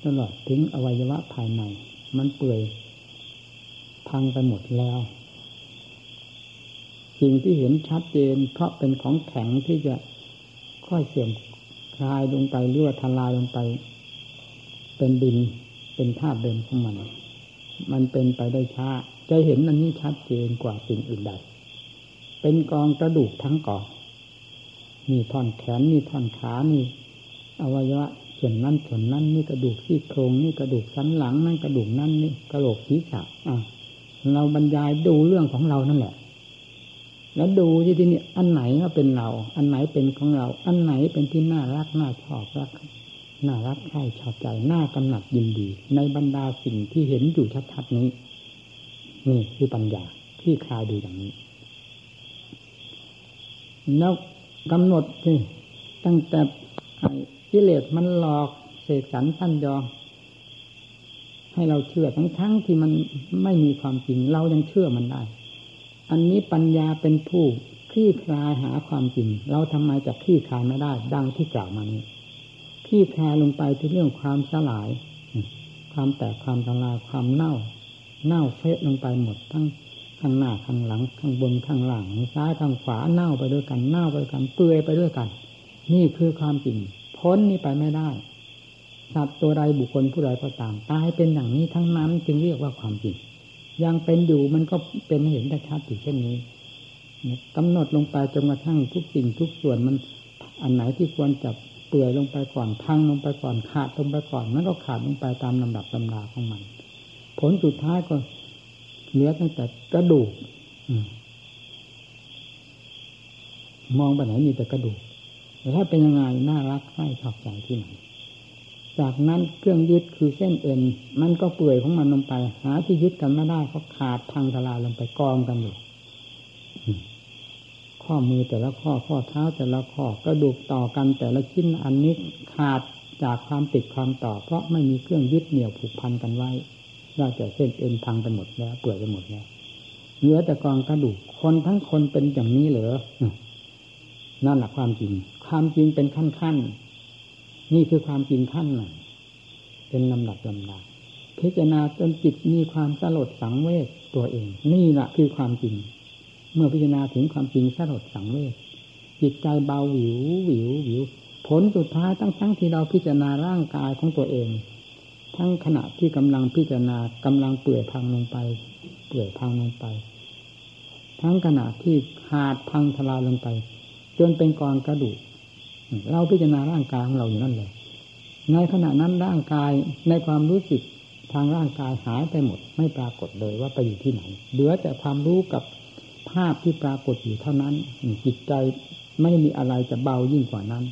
ตลอดถึงอวัยวะภายใน มันเปื่อยพังไปหมดแล้วสิ่งที่เห็นชัดเจน เพราะเป็นของแข็งที่จะค่อยเสื่อมคลายลงไปหรือว่าทลายลงไป เป็นดินเป็นธาตุเดิมของมัน มันเป็นไปได้ช้า จะเห็นอันนี้ชัดเจนกว่าสิ่งอื่นใด เป็นกองกระดูกทั้งกองมีท่อนแขนมีท่อนขานี่อวัยวะส่วนนั้นส่วนนั้นนี่กระดูกที่โครงนี่กระดูกสันหลังนั่นกระดูกนั่นนี่กระโหลกศีรษะอะเราบรรยายดูเรื่องของเรานั่นแหละ แล้วดูที่ที่นี่อันไหนก็เป็นเรา อันไหนเป็นของเรา อันไหนเป็นที่น่ารักน่าชอบรัก น่ารักใคร่ชอบใจน่ากำหนัดยินดี ในบรรดาสิ่งที่เห็นอยู่ชัดๆนี้ นี่คือปัญญาที่คลายดูอย่างนี้ แล้วกำหนดที่ตั้งแต่กิเลสมันหลอกเสกสรรปั้นยอให้เราเชื่อทั้งๆทที่มันไม่มีความจริงเรายังเชื่อมันได้ อันนี้ปัญญาเป็นผู้คลี่คลายหาความจริง เราทำไมจะคลี่คลายไม่ได้ ดังที่กล่าวมานี้ ลี่คลายลงไปที่เรื่องความสลาย ความแตกความทลายความเน่า เน่าเฟะลงไปหมดทั้งข้างหน้าข้างหลังข้างบนข้างล่างซ้ายข้างขวาเน่าไปด้วยกันเน่าไปด้วยกันเปื่อยไปด้วยกัน นี่คือความจริงพ้นนี้ไปไม่ได้สัตว์ตัวใดบุคคลผู้ใดก็ตามตายเป็นอย่างนี้ทั้งนั้นจึงเรียกว่าความจริงยังเป็นอยู่มันก็เป็นเห็นได้ชัดอยู่เช่นนี้กำหนดลงไปจนกระทั่งทุกสิ่งทุกส่วนมันอันไหนที่ควรจะเปื่อยลงไปก่อนพังลงไปก่อนขาดลงไปก่อนมันก็ขาดลงไปตามลำดับลำดาของมัน ผลสุดท้ายก็เหลือตั้งแต่กระดูกมองไปไหนมีแต่กระดูกแต่ถ้าเป็นยังไงน่ารักใคร่ชอบใจที่ไหนจากนั้นเครื่องยึดคือเส้นเอ็นมันก็เปื่อยของมันลงไป หาที่ยึดกันไม่ได้เพราะขาดพังทลายลงไปกองกันอยู่ ข้อมือแต่ละข้อข้อเท้าแต่ละข้อกระดูกต่อกันแต่ละชิ้นอันนี้ขาดจากความติดความต่อ เพราะไม่มีเครื่องยึดเหนี่ยวผูกพันกันไว้น่าจะเส้นเอ็นพังไปหมดแล้วเปื่อยไปหมดแล้วเหลือแต่กองกระดูกคนทั้งคนเป็นอย่างนี้เหรอนั่นแหละความจริง ความจริงเป็นขั้นขั้นนี่คือความจริงขั้นหนึ่งเป็นลำดับลำดับพิจารณาจนจิตมีความสลดสังเวชตัวเอง นี่แหละคือความจริง เมื่อพิจารณาถึงความจริงสลดสังเวชจิตใจเบาหวิวหวิวหวิว ผลสุดท้ายทั้งทั้งที่เราพิจารณาร่างกายของตัวเอง ทั้งขณะที่กำลังพิจารณากำลังเปื่อยพังลงไป เปื่อยพังลงไป ทั้งขณะที่ขาดพังทลายลงไป จนเป็นกองกระดูกเราพิจารณาร่างกายของเราอยู่นั่นเลยในขณะนั้นร่างกายในความรู้สึกทางร่างกายหายไปหมด ไม่ปรากฏเลยว่าไปอยู่ที่ไหน เหลือแต่ความรู้กับ ภาพที่ปรากฏอยู่เท่านั้นจิตใจไม่มีอะไรจะเบายิ่งกว่านั้น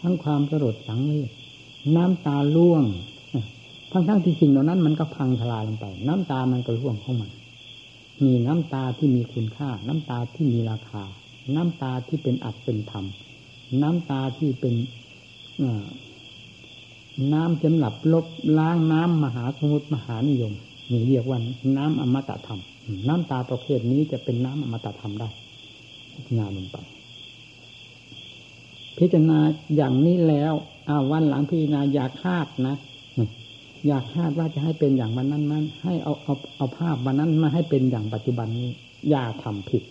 ทั้งความสลดสังเวชน้ำตาล่วงทั้งทั้งที่สิ่งเหล่านั้นมันก็พังทลายลงไป น้ำตามันก็ร่วงเข้ามามีน้ำตาที่มีคุณค่า น้ำตาที่มีราคา น้ำตาที่เป็นอัดเป็นธรรม น้ำตาที่เป็นน้ำสำหรับลบล้างน้ำมหาสมุทรมหานิยมนี่เรียกว่าน้ำอมตะธรรม น้ำตาประเภทนี้จะเป็นน้ำอมตะธรรมได้พิจารณาลงไปพิจารณาอย่างนี้แล้วอาวันหลังพิจารณาอย่าคาดนะอยากคาดว่าจะให้เป็นอย่างวันนั้นนั้นให้เอาเอาเอาภาพวันนั้นมาให้เป็นอย่างปัจจุบันนี้ อย่าทำผิด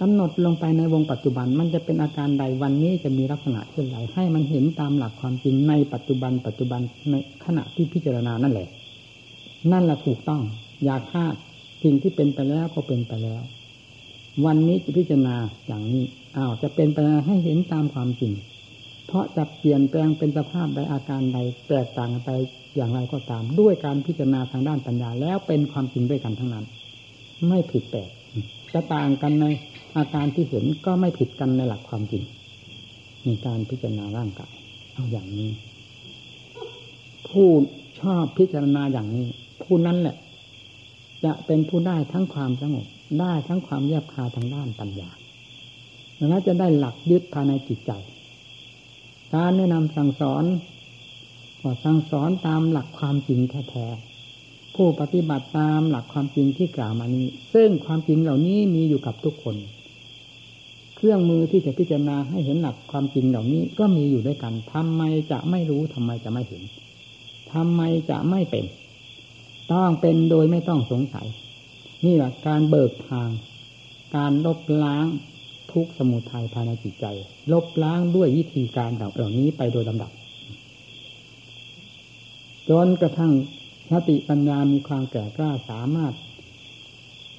กำหนดลงไปในวงปัจจุบันมันจะเป็นอาการใดวันนี้จะมีลักษณะเช่นไรให้มันเห็นตามหลักความจริงในปัจจุบัน ปัจจุบันในขณะที่พิจารณานั่นแหละ นั่นแหละถูกต้อง อย่าคาด สิ่งที่เป็นไปแล้วก็เป็นไปแล้ว วันนี้จะพิจารณาอย่างนี้อ้าวจะเป็นไปให้เห็นตามความจริง เพราะจะเปลี่ยนแปลงเป็นสภาพใดอาการใดแตกต่างไปอย่างไรก็ตาม ด้วยการพิจารณาทางด้านปัญญาแล้วเป็นความจริงด้วยกันทั้งนั้น ไม่ผิดแปลกจะต่างกันในอาการที่เห็นก็ไม่ผิดกันในหลักความจริงมีการพิจารณาร่างกายเอาอย่างนี้ ผู้ชอบพิจารณาอย่างนี้ ผู้นั้นแหละ จะเป็นผู้ได้ทั้งความสงบได้ทั้งความแยบคาทางด้านปัญญาแล้วจะได้หลักยึดภายในจิตใจ การแนะนำสั่งสอนก็สั่งสอนตามหลักความจริงแท้ๆผู้ปฏิบัติตามหลักความจริงที่กล่าวมานี้ ซึ่งความจริงเหล่านี้มีอยู่กับทุกคน เครื่องมือที่จะพิจารณาให้เห็นหลักความจริงเหล่านี้ก็มีอยู่ด้วยกันทำไมจะไม่รู้ทำไมจะไม่เห็นทำไมจะไม่เป็น ต้องเป็นโดยไม่ต้องสงสัย นี่แหละการเบิกทาง การลบล้างทุกสมุทัยภายในจิตใจ ลบล้างด้วยวิธีการเหล่านี้ไปโดยลำดับ จนกระทั่งสติปัญญามีความแก่กล้าสามารถ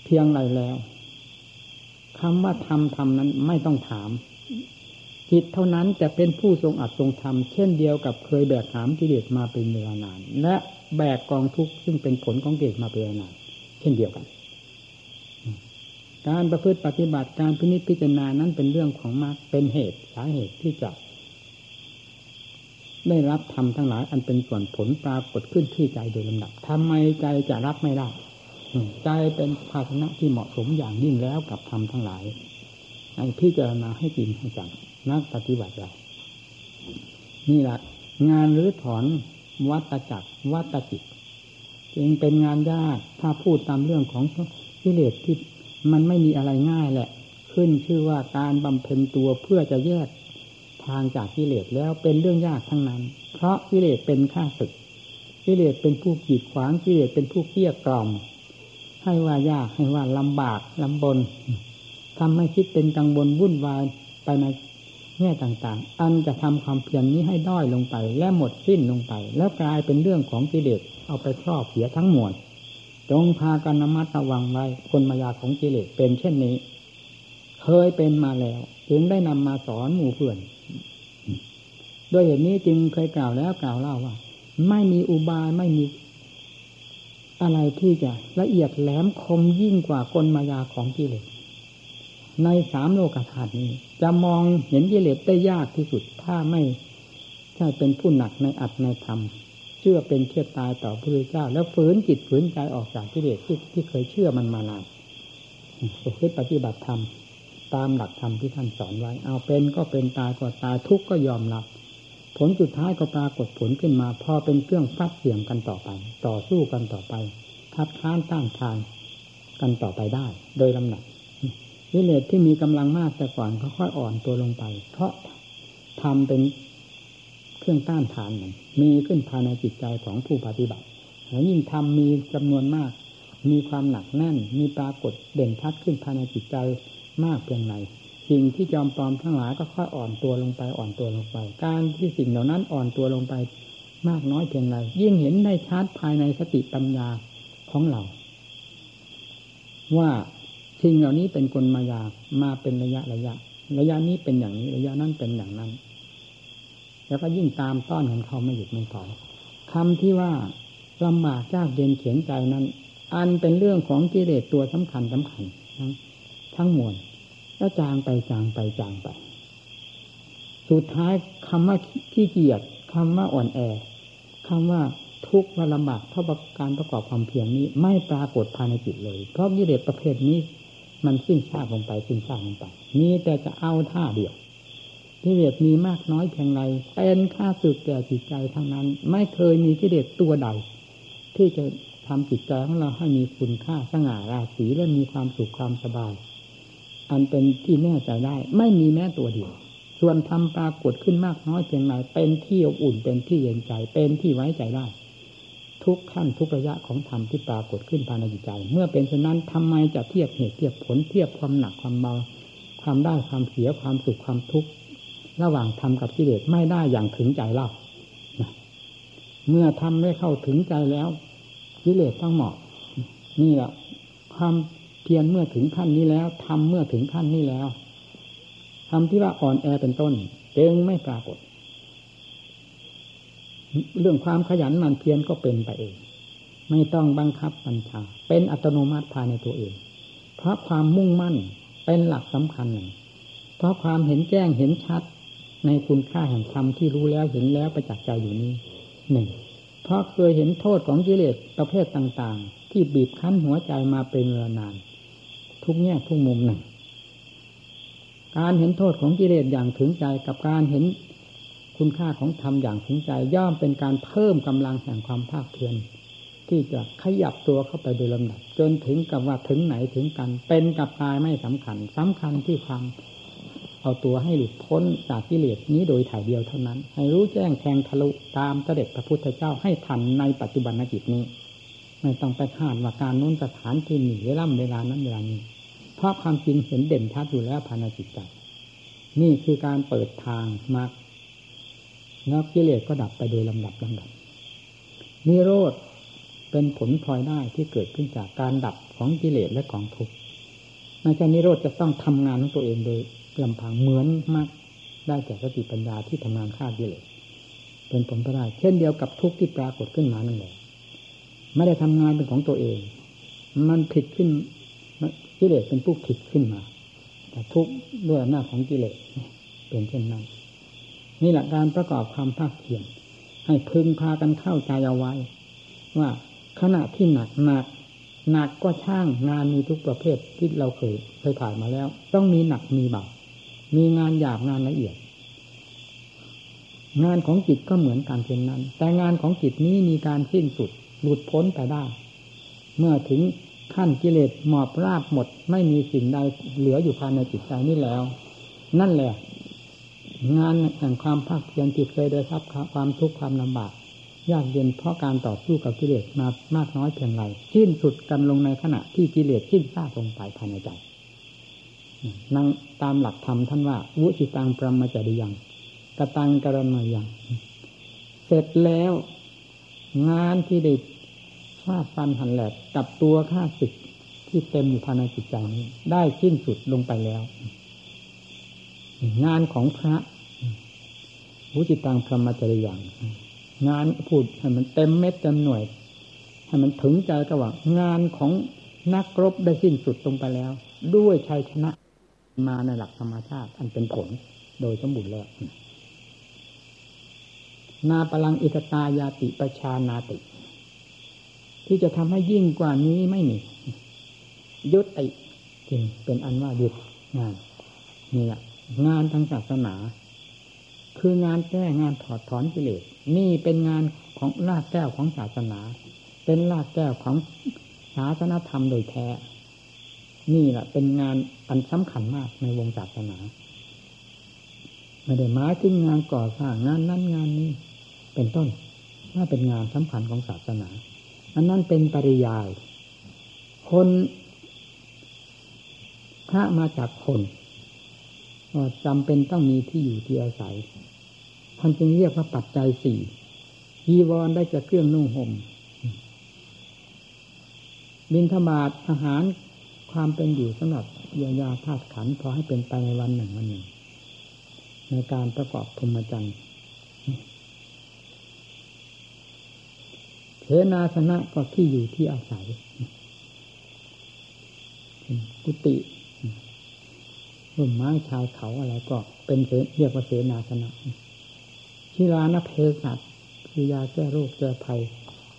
เพียงไรแล้วคำว่าทำทำนั้นไม่ต้องถาม จิตเท่านั้นจะเป็นผู้ทรงอัดทรงทำเช่นเดียวกับเคยแบกถามกิเลสมาเป็นเวลานาน และ แบกกองทุกข์ซึ่งเป็นผลของกิเลสมาเป็นนานเช่นเดียวกัน การประพฤติปฏิบัติการพินิจพิจารณานั้นเป็นเรื่องของมรรคเป็นเหตุสาเหตุที่จะได้รับธรรมทั้งหลายอันเป็นส่วนผลปรากฏขึ้นที่ใจโดยลำดับทำไมใจจะรับไม่ได้ใจเป็นภาชนะที่เหมาะสมอย่างยิ่งแล้วกับธรรมทั้งหลายให้พิจารณาให้จริงให้จังนักปฏิบัติเรานี่แหละงานหรือถอน วัตจักรวัตจิตจึงเป็นงานยากถ้าพูดตามเรื่องของกิเลสที่มันไม่มีอะไรง่ายแหละ ขึ้นชื่อว่าการบำเพ็ญตัวเพื่อจะแยกทางจากกิเลสแล้วเป็นเรื่องยากทั้งนั้น เพราะกิเลสเป็นข้าศึก กิเลสเป็นผู้กีดขวางกิเลสเป็นผู้เกี้ยกล่อมให้ว่ายากให้ว่าลำบากลำบนทำให้คิดเป็นกังวลวุ่นวายไปใน แง่ต่างๆ อันจะทำความเพียรนี้ให้ด้อยลงไป และหมดสิ้นลงไป แล้วกลายเป็นเรื่องของกิเลสเอาไปครอบเสียทั้งมวลจงพากันนมัดระวังไว้คนมายาของกิเลสเป็นเช่นนี้ เคยเป็นมาแล้ว จึงได้นำมาสอนหมู่เพื่อนด้วยเหตุนี้จึงเคยกล่าวแล้วกล่าวเล่าว่า ไม่มีอุบายไม่มีอะไรที่จะละเอียดแหลมคมยิ่งกว่ากลมายาของกิเลส ในสามโลกธาตุนี้ จะมองเห็นกิเลสได้ยากที่สุด ถ้าไม่ใช่เป็นผู้หนักในอัตในธรรม เชื่อเป็นเชื่อตายต่อพระพุทธเจ้า แล้วฝืนจิตฝืนใจออกจากกิเลสที่ที่เคยเชื่อมันมานานสุขปฏิบัติธรรมตามหลักธรรมที่ท่านสอนไว้ เอาเป็นก็เป็นตายก็ตายทุกข์ก็ยอมรับ ผลสุดท้ายก็ปรากฏผลขึ้นมา พอเป็นเครื่องฟัดเสี่ยงกันต่อไป ต่อสู้กันต่อไปคัดค้านต้านทานกันต่อไปได้ โดยลำดับ วิเลศที่มีกำลังมากแต่ก่อนค่อยๆอ่อนตัวลงไป เพราะทำเป็นเครื่องต้านทานมันมีขึ้นภายในจิตใจของผู้ปฏิบัติแล้วยิ่งทำมีจำนวนมาก มีความหนักแน่น มีปรากฏเด่นชัดขึ้นภายในจิตใจมากเพียงไรสิ่งที่จอมปลอมทั้งหลายก็ค่อยอ่อนตัวลงไปอ่อนตัวลงไป การที่สิ่งเหล่านั้นอ่อนตัวลงไปมากน้อยเพียงไรยิ่งเห็นได้ชัดภายในสติปัญญาของเรา ว่า สิ่งเหล่านี้เป็นกลมายามาเป็นระยะระยะ ระยะนี้เป็นอย่างนี้ระยะนั้นเป็นอย่างนั้น แล้วก็ยิ่งตามต้อนของเขาไม่หยุดไม่ถอยคำที่ว่าลำบากยากเย็นเขียนใจนั้น อันเป็นเรื่องของกิเลสตัวสำคัญสำคัญทั้งมวลแล้วจางไปจางไปจางไป สุดท้ายคำว่าขี้เกียจคำว่าอ่อนแอคำว่าทุกข์ว่าลำบากเพราะการประกอบความเพียรนี้ ไม่ปรากฏภายในจิตเลย เพราะกิเลสประเภทนี้ มันสิ้นซากลงไปสิ้นซากลงไป มีแต่จะเอาท่าเดียวกิเลสมีมากน้อยเพียงไรเป็นค่าสึกแก่จิตใจทั้งนั้น ไม่เคยมีกิเลสตัวใด ที่จะทำจิตใจของเราให้มีคุณค่าสง่าราศีและมีความสุขความสบาย อันเป็นที่แน่ใจได้ ไม่มีแม้ตัวเดียวส่วนทำปรากฏขึ้นมากน้อยเพียงไรเป็นที่อบอุ่นเป็นที่เย็นใจ เป็นที่ไว้ใจได้ ทุกขั้นทุกระยะของธรรมที่ปรากฏขึ้นภายในจิตใจ เมื่อเป็นเช่นนั้นทำไมจะเทียบเหตุเทียบผลเทียบความหนักความเบาความได้ความเสียความสุขความทุกข์ระหว่างธรรมกับกิเลสไม่ได้อย่างถึงใจเล่าเมื่อทำได้เข้าถึงใจแล้วกิเลสต้องเหมาะนี่แหละความเพียรเมื่อถึงขั้นนี้แล้วทำเมื่อถึงขั้นนี้แล้วทำที่ว่าอ่อนแอเป็นต้นเจงไม่ปรากฏ เรื่องความขยันหมั่นเพียรก็เป็นไปเอง ไม่ต้องบังคับบัญชา เป็นอัตโนมัติภายในตัวเอง เพราะความมุ่งมั่นเป็นหลักสำคัญหนึ่งเพราะความเห็นแจ้งเห็นชัด ในคุณค่าแห่งธรรมที่รู้แล้วเห็นแล้วประจักษ์ใจอยู่นี้หนึ่งเพราะเคยเห็นโทษของกิเลสประเภทต่างๆ ที่บีบคั้นหัวใจมาเป็นเวลานาน ทุกแง่ทุกมุมหนึ่งการเห็นโทษของกิเลสอย่างถึงใจกับการเห็น คุณค่าของธรรมอย่างถึงใจย่อมเป็นการเพิ่มกำลังแห่งความภาคเพียรที่จะขยับตัวเข้าไปโดยลำดับจนถึงกับว่าถึงไหนถึงกัน เป็นกับตายไม่สำคัญสำคัญที่ความเอาตัวให้หลุดพ้นจากกิเลสนี้โดยถ่ายเดียวเท่านั้น ให้รู้แจ้งแทงทะลุตามเสด็จพระพุทธเจ้าให้ทันในปัจจุบันจิตนี้ ไม่ต้องไปคาดว่าการนู้นสถานที่หนีเวลาเวลานั้นเวลานี้ เพราะความจริงเห็นเด่นชัดอยู่แล้วภายในจิตใจนี่คือการเปิดทางมรรค แล้วกิเลสก็ดับไปโดยลำดับลำดับนิโรธเป็นผลพลอยได้ที่เกิดขึ้นจากการดับของกิเลสและของทุกข์ไม่ใช่นิโรธจะต้องทำงานของตัวเองโดยลำพังเหมือนมากได้จากสติปัญญาที่ทำงานฆ่ากิเลสเป็นผลพลอยได้ เช่นเดียวกับทุกข์ที่ปรากฏขึ้นมานั่นแหละไม่ได้ทำงานเป็นของตัวเอง มันผิดขึ้นกิเลสเป็นผู้ผิดขึ้นมา แต่ทุกข์ด้วยอำนาจของกิเลสเป็นเช่นนั้น นี่แหละการประกอบความภาคเพียรให้พึงพากันเข้าใจเอาไว้ ว่าขณะที่หนักหนักหนักก็ช่างงานมีทุกประเภทที่เราเคยเคยผ่านมาแล้ว ต้องมีหนักมีเบามีงานหยาบงานละเอียด งานของจิตก็เหมือนกันเช่นนั้น แต่งานของจิตนี้มีการสิ้นสุดหลุดพ้นไปได้ เมื่อถึงขั้นกิเลสหมอบราบหมด ไม่มีสิ่งใดเหลืออยู่ภายในจิตใจนี้แล้ว นั่นแหละ งานแห่งความภาคเพียรที่เคยได้รับความทุกข์ความลำบากยากเย็นเพราะการต่อสู้กับกิเลสมามากน้อยเพียงไรสิ้นสุดกันลงในขณะที่กิเลสสิ้นซากลงไปภายในใจนั่งตามหลักธรรมท่านว่า วุจิตังปรมจริยังกตังกรณยังเสร็จแล้ว งานที่ได้ฟาดฟันหันแหลกกับตัวข้าศึกที่เต็มอยู่ภายในจิตใจนี้ ได้สิ้นสุดลงไปแล้ว งานของพระวุจิตังพรหมจริยังงานพูดให้มันเต็มเม็ดเต็มหน่วย ให้มันถึงใจก็ว่างานของนักรบได้สิ้นสุดลงไปแล้ว ด้วยชัยชนะมาในหลักธรรมชาติ อันเป็นผลโดยสมบูรณ์แล้วนาปลังอิตตายาติประชานาติ ที่จะทำให้ยิ่งกว่านี้ไม่มียุติจริงเป็นอันว่าหยุดงานนี่แหละ งานทางศาสนา คืองานแก้งานถอดถอนกิเลสนี่เป็นงานของลากแก้วของศาสนา เป็นลากแก้วของศาสนธรรมโดยแท้ นี่แหละเป็นงานอันสำคัญมากในวงศาสนาไม่ได้หมายถึงงานก่อสร้างงานนั้นงานนี้ เป็นต้นว่าเป็นงานสำคัญของศาสนาอันนั้นเป็นปริยาย คนพระมาจากคน จำเป็นต้องมีที่อยู่ที่อาศัยท่านจึงเรียกว่าปัจจัยสี่จีวรได้จะเครื่องนุ่งห่มบินธบาตอาหารความเป็นอยู่สำหรับเยียวยาธาตุขันพอให้เป็นไปในวันหนึ่งวันหนึ่ง ในการประกอบธรรมจันทร์เทนาสนะก็ที่อยู่ที่อาศัยกุฏิ ร่มไม้ชายเขาอะไรก็เป็นเรียกว่าเสนาสนะชิลานเพสัตคือยาแก้โรคแก้ภัย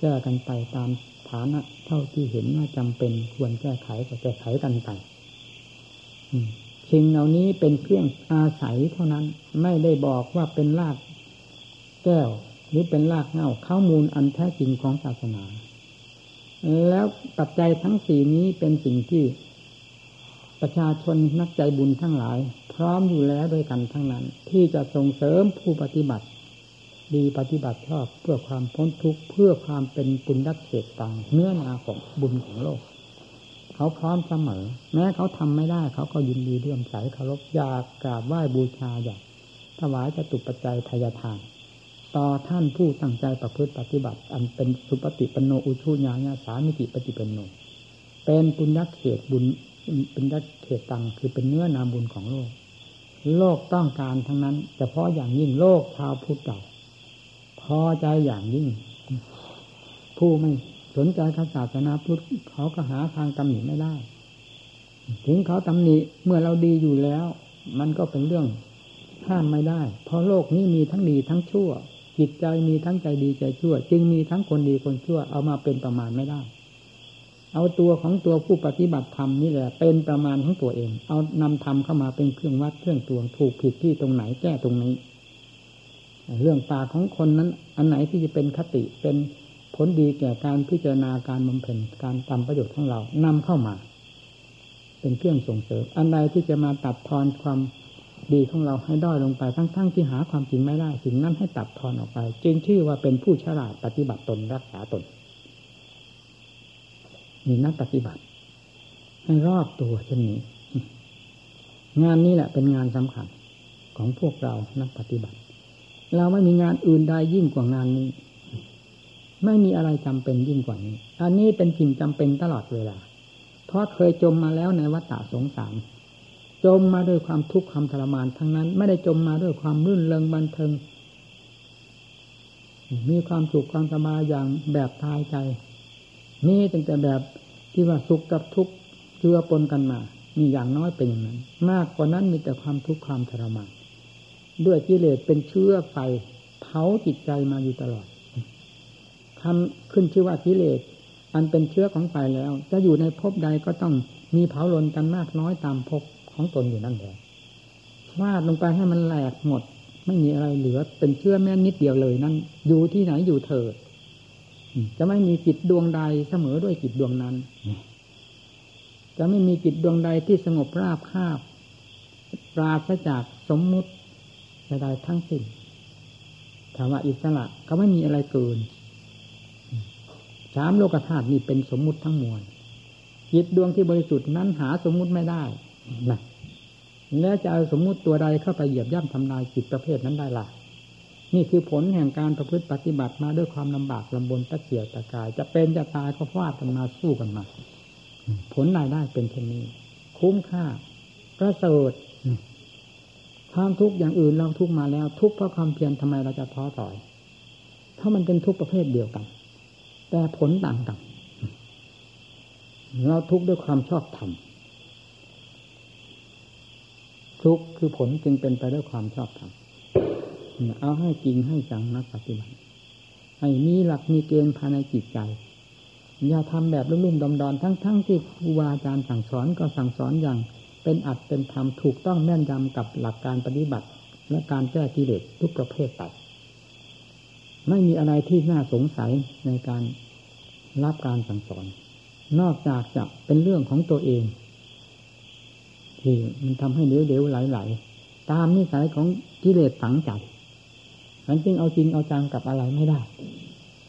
แก้กันไปตามฐานะเท่าที่เห็นว่าจำเป็นควรแก้ไขก็แก้ไขกันไปสิ่งเหล่านี้เป็นเครื่องอาศัยเท่านั้น ไม่ได้บอกว่าเป็นรากแก้ว หรือเป็นรากเงาข้ามูลอันแท้จริงของศาสนา แล้วปัจจัยทั้งสี่นี้เป็นสิ่งที่ ประชาชนนักใจบุญทั้งหลาย พร้อมอยู่แล้วด้วยกันทั้งนั้น ที่จะส่งเสริมผู้ปฏิบัติ ดีปฏิบัติชอบเพื่อความพ้นทุกข์เพื่อความเป็นปุญญเขตตังเนื้อนาของบุญของโลก เขาพร้อมเสมอ แม้เขาทำไม่ได้เขาก็ยินดีเรื่อมใสเคารพอยากกราบไหว้บูชาอยากถวายจตุปัจจัยทายทาน ต่อท่านผู้ตั้งใจประพฤติปฏิบัติ อันเป็นสุปฏิปนโนอุชุญาญาสามิติปฏิปนโนเป็นปุญญเขตบุญ เป็นยักเขตตังคือเป็นเนื้อนาบุญของโลก โลกต้องการทั้งนั้นแต่เพราะอย่างยิ่งโลกชาวพุทธเก่าพอใจอย่างยิ่ง ผู้ไม่สนใจศาสนาพุทธเขาก็หาทางตำหนิไม่ได้ ถึงเขาตำหนิเมื่อเราดีอยู่แล้ว มันก็เป็นเรื่องห้ามไม่ได้ เพราะโลกนี้มีทั้งดีทั้งชั่ว จิตใจมีทั้งใจดีใจชั่ว จึงมีทั้งคนดีคนชั่วเอามาเป็นประมาณไม่ได้ เอาตัวของตัวผู้ปฏิบัติธรรมนี่แหละเป็นประมาณของตัวเอง เอานำธรรมเข้ามาเป็นเครื่องวัดเครื่องตวงถูกผิดที่ตรงไหนแก้ตรงนี้ เรื่องตาของคนนั้น อันไหนที่จะเป็นคติเป็นผลดีแก่การพิจารณาการบำเพ็ญการทำประโยชน์ของเรานำเข้ามา เป็นเครื่องส่งเสริม อันใดที่จะมาตัดทอนความดีของเราให้ด้อยลงไปทั้งๆทที่หาความจริงไม่ได้สิ่งนั้นให้ตัดทอนออกไป จึงชื่อว่าเป็นผู้ฉลาดปฏิบัติตนรักษาตน มีนักปฏิบัติ ให้รอบตัวเช่นนี้ งานนี้แหละเป็นงานสำคัญของพวกเรานักปฏิบัติ เราไม่มีงานอื่นใดยิ่งกว่างานนี้ ไม่มีอะไรจำเป็นยิ่งกว่านี้ อันนี้เป็นสิ่งจำเป็นตลอดเวลา เพราะเคยจมมาแล้วในวัฏฏะสงสารจมมาด้วยความทุกข์ความทรมานทั้งนั้น ไม่ได้จมมาด้วยความรื่นเริงบันเทิงมีความสุขความสบายอย่างแบบทายใจ มีตั้งแต่แบบที่ว่าสุขกับทุกข์เจือปนกันมา มีอย่างน้อยเป็นอย่างนั้น มากกว่านั้นมีแต่ความทุกข์ความทรมานด้วยกิเลสเป็นเชื้อไฟเผาจิตใจมาอยู่ตลอดทำขึ้นชื่อว่ากิเลสอันเป็นเชื้อของไฟแล้ว จะอยู่ในภพใดก็ต้องมีเผาลนกันมากน้อยตามภพของตนอยู่นั่นแหละวาดลงไปให้มันแหลกหมด ไม่มีอะไรเหลือเป็นเชื่อแม่นิดเดียวเลยนั่นอยู่ที่ไหนอยู่เถิด จะไม่มีจิตดวงใดเสมอด้วยจิตดวงนั้น จะไม่มีจิตดวงใดที่สงบราบคาบ ปราศจากสมมุติใดๆทั้งสิ้นถามว่าอิสระเขาไม่มีอะไรเกินสามโลกธาตุนี่เป็นสมมุติทั้งมวลจิตดวงที่บริสุทธิ์นั้นหาสมมุติไม่ได้นะแล้วจะเอาสมมุติตัวใดเข้าไปเหยียบย่ำทำลายจิตประเภทนั้นได้ล่ะ นี่คือผลแห่งการประพฤติปฏิบัติมาด้วยความลำบากลำบนตะเกียกตะกาย จะเป็นจะตายก็ฟาดกันมาสู้กันมา ผลรายได้เป็นเช่นนี้ คุ้มค่าประเสริฐความทุกข์อย่างอื่นเราทุกมาแล้ว ทุกเพราะความเพียรทำไมเราจะท้อถอยเพรามันเป็นทุกประเภทเดียวกัน แต่ผลต่างกัน เราทุกด้วยความชอบธรรมทุกคือผลจึงเป็นไปด้วยความชอบธรรม เอาให้จริงให้จังนักปฏิบัติให้มีหลักมีเกณฑ์ภายในจิตใจ อย่าทำแบบลุ่มๆดอนๆทั้งๆทที่ครูบาอาจารย์สั่งสอนก็สั่งสอนอย่างเป็นอัดเป็นธรรมถูกต้องแม่นยำกับหลักการปฏิบัติ และการแก้กิเลสทุกประเภทไปไม่มีอะไรที่น่าสงสัยในการรับการสั่งสอน นอกจากจะเป็นเรื่องของตัวเอง ที่มันทำให้เดี๋ยวเดี๋ยวไหลๆตามนิสัยของกิเลสฝังใจ มันจึงเอาจริงเอาจังกับอะไรไม่ได้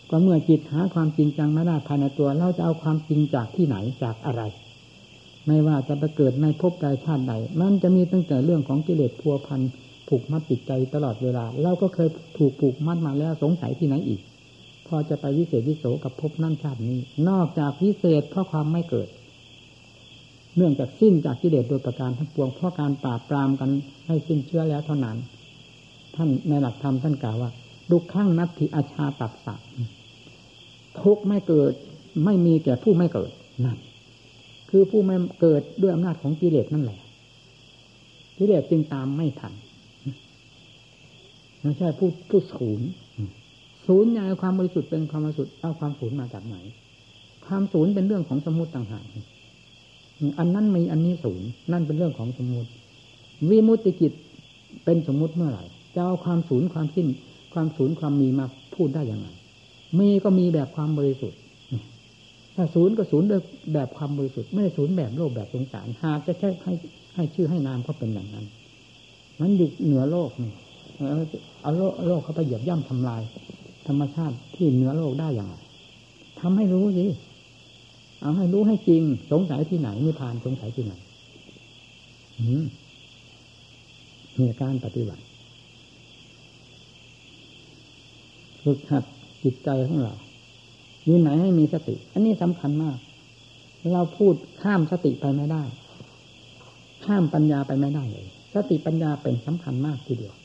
ก็เมื่อจิตหาความจริงจังไม่ได้ภายในตัว เราจะเอาความจริงจากที่ไหนจากอะไร ไม่ว่าจะไปเกิดในภพใดชาติใดมันจะมีตั้งแต่เรื่องของกิเลสพัวพันผูกมัดจิตใจตลอดเวลา เราก็เคยถูกผูกมัดมาแล้วสงสัยที่ไหนอีก พอจะไปวิเศษวิโสกับภพนั่นชาตินี้ นอกจากวิเศษเพราะความไม่เกิด เนื่องจากสิ้นจากกิเลสโดยประการทั้งปวงเพราะการปราบปรามกันให้สิ้นเชื้อแล้วเท่านั้น ท่านในหลักธรรมท่านกล่าวว่าดุข้างนัตถิอาชาตัดสัทุกไม่เกิดไม่มีแก่ผู้ไม่เกิดนั่นคือผู้ไม่เกิดด้วยอำนาจของกิเลสนั่นแหละกิเลสจึงตามไม่ทันไม่ใช่ผู้ผู้ศูนย์ศูนย์ยางความบริสุทธิ์เป็นความบริสุทธิ์เอาความศูนย์มาจากไหน ความศูนย์เป็นเรื่องของสมมติต่างหากอันนั้นมีอันนี้ศูนย์นั่นเป็นเรื่องของสมมติวิมุตติจิตเป็นสมมุติเมื่อไหร่ จะเอาความศูนย์ความสิ้น ความศูนย์ความมีมาพูดได้อย่างไรมีก็มีแบบความบริสุทธิ์ถ้าศูนย์ก็ศูนย์ด้วยแบบความบริสุทธิ์ไม่ได้ศูนย์แบบโลกแบบสงสารหากจะใช้ให้ให้ชื่อให้นามก็เป็นอย่างนั้น มันอยู่เหนือโลกนี่เอาโลกโลกเขาไปเหยียบย่ำทำลาย ธรรมชาติที่เหนือโลกได้อย่างไรทำให้รู้สิเอาให้รู้ให้จริง สงสัยที่ไหนนิพานสงสัยที่ไหนมีการปฏิบัติ ฝึกหัดจิตใจของเราอยู่ไหนให้มีสติ อันนี้สำคัญมาก เราพูดข้ามสติไปไม่ได้ ข้ามปัญญาไปไม่ได้เลย สติปัญญาเป็นสำคัญมากทีเดียว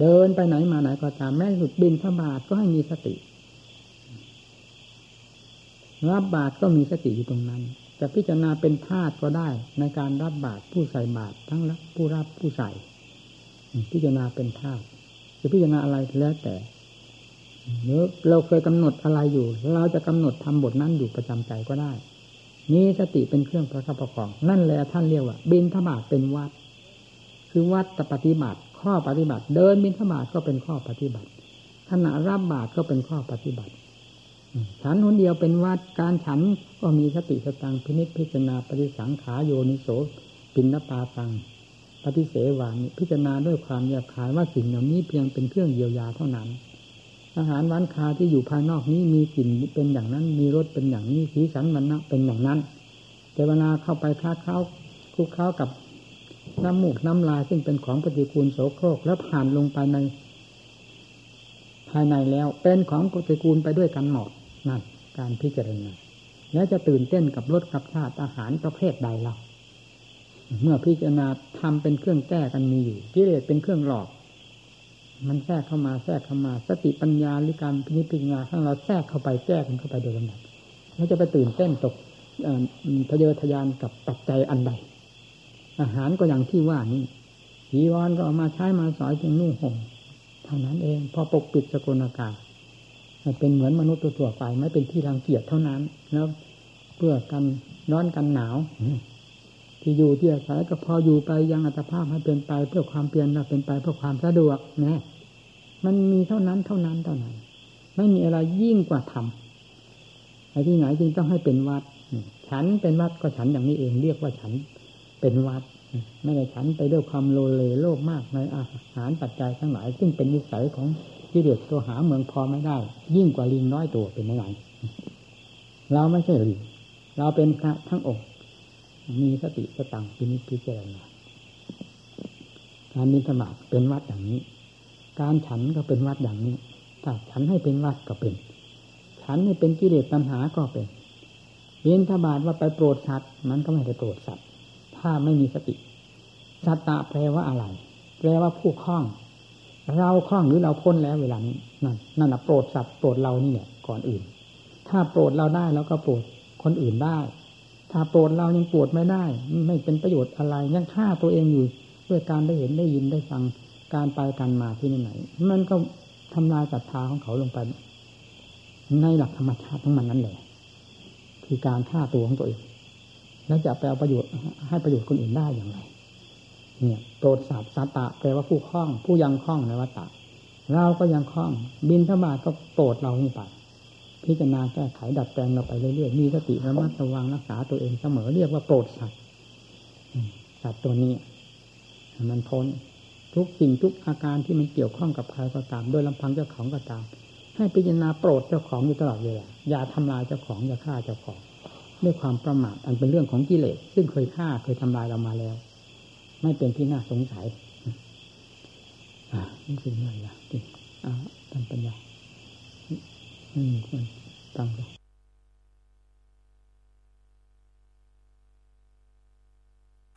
เดินไปไหนมาไหนก็ตามแม้สุดบินพระบาทก็ให้มีสติรับบาตรก็มีสติอยู่ตรงนั้น จะพิจารณาเป็นธาตุก็ได้ ในการรับบาตรผู้ใส่บาตรทั้งรับผู้รับผู้ใส่ พิจารณาเป็นธาตุจะพิจารณาอะไรแล้วแต่ เนื้อเราเคยกำหนดอะไรอยู่ เราจะกำหนดทำบทนั้นอยู่ประจำใจก็ได้ มีสติเป็นเครื่องประคับประคอง นั่นแหละท่านเรียกว่า บินธบาตเป็นวัด คือวัดปฏิบัติ ข้อปฏิบัติ เดินบินธบาตก็เป็นข้อปฏิบัติขณะรับบาตรก็เป็นข้อปฏิบัติ ฉันคนเดียวเป็นวัดการฉันก็มีสติสตังพินิจพิจารณาปฏิสังขาโยนิโสปินนปาตังปฏิเสวานิพิจารณาด้วยความแยบขายว่าสิ่งเหล่านี้เพียงเป็นเครื่องเยียวยาเท่านั้น อาหารหวานคาที่อยู่ภายนอกนี้มีกลิ่นเป็นอย่างนั้น มีรสเป็นอย่างนี้สีสันมันนะเป็นอย่างนั้น แต่เวลาเข้าไปค้าเข้าคุกเข้ากับน้ำมูกน้ำลายซึ่งเป็นของปฏิกูลโสโครกแล้วผ่านลงไปในภายในแล้วเป็นของปฏิกูลไปด้วยกันหมดนั่นการพิจารณาแล้วจะตื่นเต้นกับรสกับชาติอาหารประเภทใดเราเมื่อพิจารณาทำเป็นเครื่องแก้กันมีอยู่กิเลสเป็นเครื่องหลอก มันแทรกเข้ามาแทรกเข้ามา สติปัญญาหรือการพิจารณาทั้งเราแทรกเข้าไปแก้กันเข้าไปโดยลำดับแล้วจะไปตื่นเต้นตกทะเยอทะยานกับปัจจัยอันใด อาหารก็อย่างที่ว่านี้หีวอนก็เอามาใช้มาสอยเพียงนุ่งห่มเท่านั้นเองพอปกปิดสกลอากาศเป็นเหมือนมนุษย์ตัวไปไม่เป็นที่รังเกียจเท่านั้นแล้วเพื่อกันร้อนกันหนาว ที่อยู่ที่อาศัยก็พออยู่ไปยังอัตภาพให้เป็นไป เพื่อความเปลี่ยนเป็นไปเพื่อความสะดวกนะมันมีเท่านั้นเท่านั้นเท่านั้น ไม่มีอะไรยิ่งกว่าธรรมไอ้ที่ไหนจึงต้องให้เป็นวัดฉันเป็นวัดก็ฉันอย่างนี้เองเรียกว่าฉันเป็นวัดไม่ได้ฉันไปด้วยความโลเลโลภมากในอาหารปัจจัยทั้งหลาย ซึ่งเป็นนิสัยของกิเลสตัวหาเมืองพอไม่ได้ ยิ่งกว่าลิงน้อยตัวเป็นยังไงเราไม่ใช่ลิงเราเป็นพระทั้งองค์ มีสติสตังพินิจพิจารณาการมีสมาธิเป็นวัดอย่างนี้ การฉันก็เป็นวัดอย่างนี้ ถ้าฉันให้เป็นวัดก็เป็น ฉันให้เป็นกิเลสตัณหาก็เป็นเห็นทบาทว่าไปโปรดสัตว์มันก็ไม่ได้โปรดสัตว์ ถ้าไม่มีสติสัตตะแปลว่าอะไร แปลว่าผู้คล้อง เราคล้องหรือเราพ้นแล้วเวลานี้ นั่นนั่นนะโปรดสัตว์โปรดเรานี่เนี่ยก่อนอื่น ถ้าโปรดเราได้เราก็โปรดคนอื่นได้ ถ้าโปรดเรายังโปรดไม่ได้ ไม่เป็นประโยชน์อะไรยังฆ่าตัวเองอยู่ด้วยการได้เห็นได้ยินได้ฟังการไปการมาที่ไหนมันก็ทำลายศรัทธาของเขาลงไป ในหลักธรรมชาติของมันนั่นแหละคือการฆ่าตัวของตัวเอง แล้วจะไปเอาประโยชน์ให้ประโยชน์คนอื่นได้อย่างไร เนี่ยโปรดสัตว์สัตตะแปลว่าผู้คล้อง ผู้ยังคล้องในวัฏฏะเราก็ยังคล้อง บินธบาตก็โปรดเรานี่ไป พิจารณาแก้ไขดัดแปลงเราไปเรื่อยๆมีสติระมัดระวังรักษาตัวเองเสมอเรียกว่าโปรดสัตว์สัตว์ตัวนี้มันพ้นทุกสิ่งทุกอาการที่มันเกี่ยวข้องกับใครก็ตาม โดยลำพังเจ้าของก็ตาม ให้พิจารณาโปรดเจ้าของอยู่ตลอดเวลาอย่าทำลายเจ้าของอย่าฆ่าเจ้าของด้วยความประมาทอันเป็นเรื่องของกิเลสซึ่งเคยฆ่าเคยทำลายเรามาแล้ว ไม่เป็นที่น่าสงสัยอ่านี่คืออะไรล่ะอ่าท่านปัญญาอืมคน Tangga.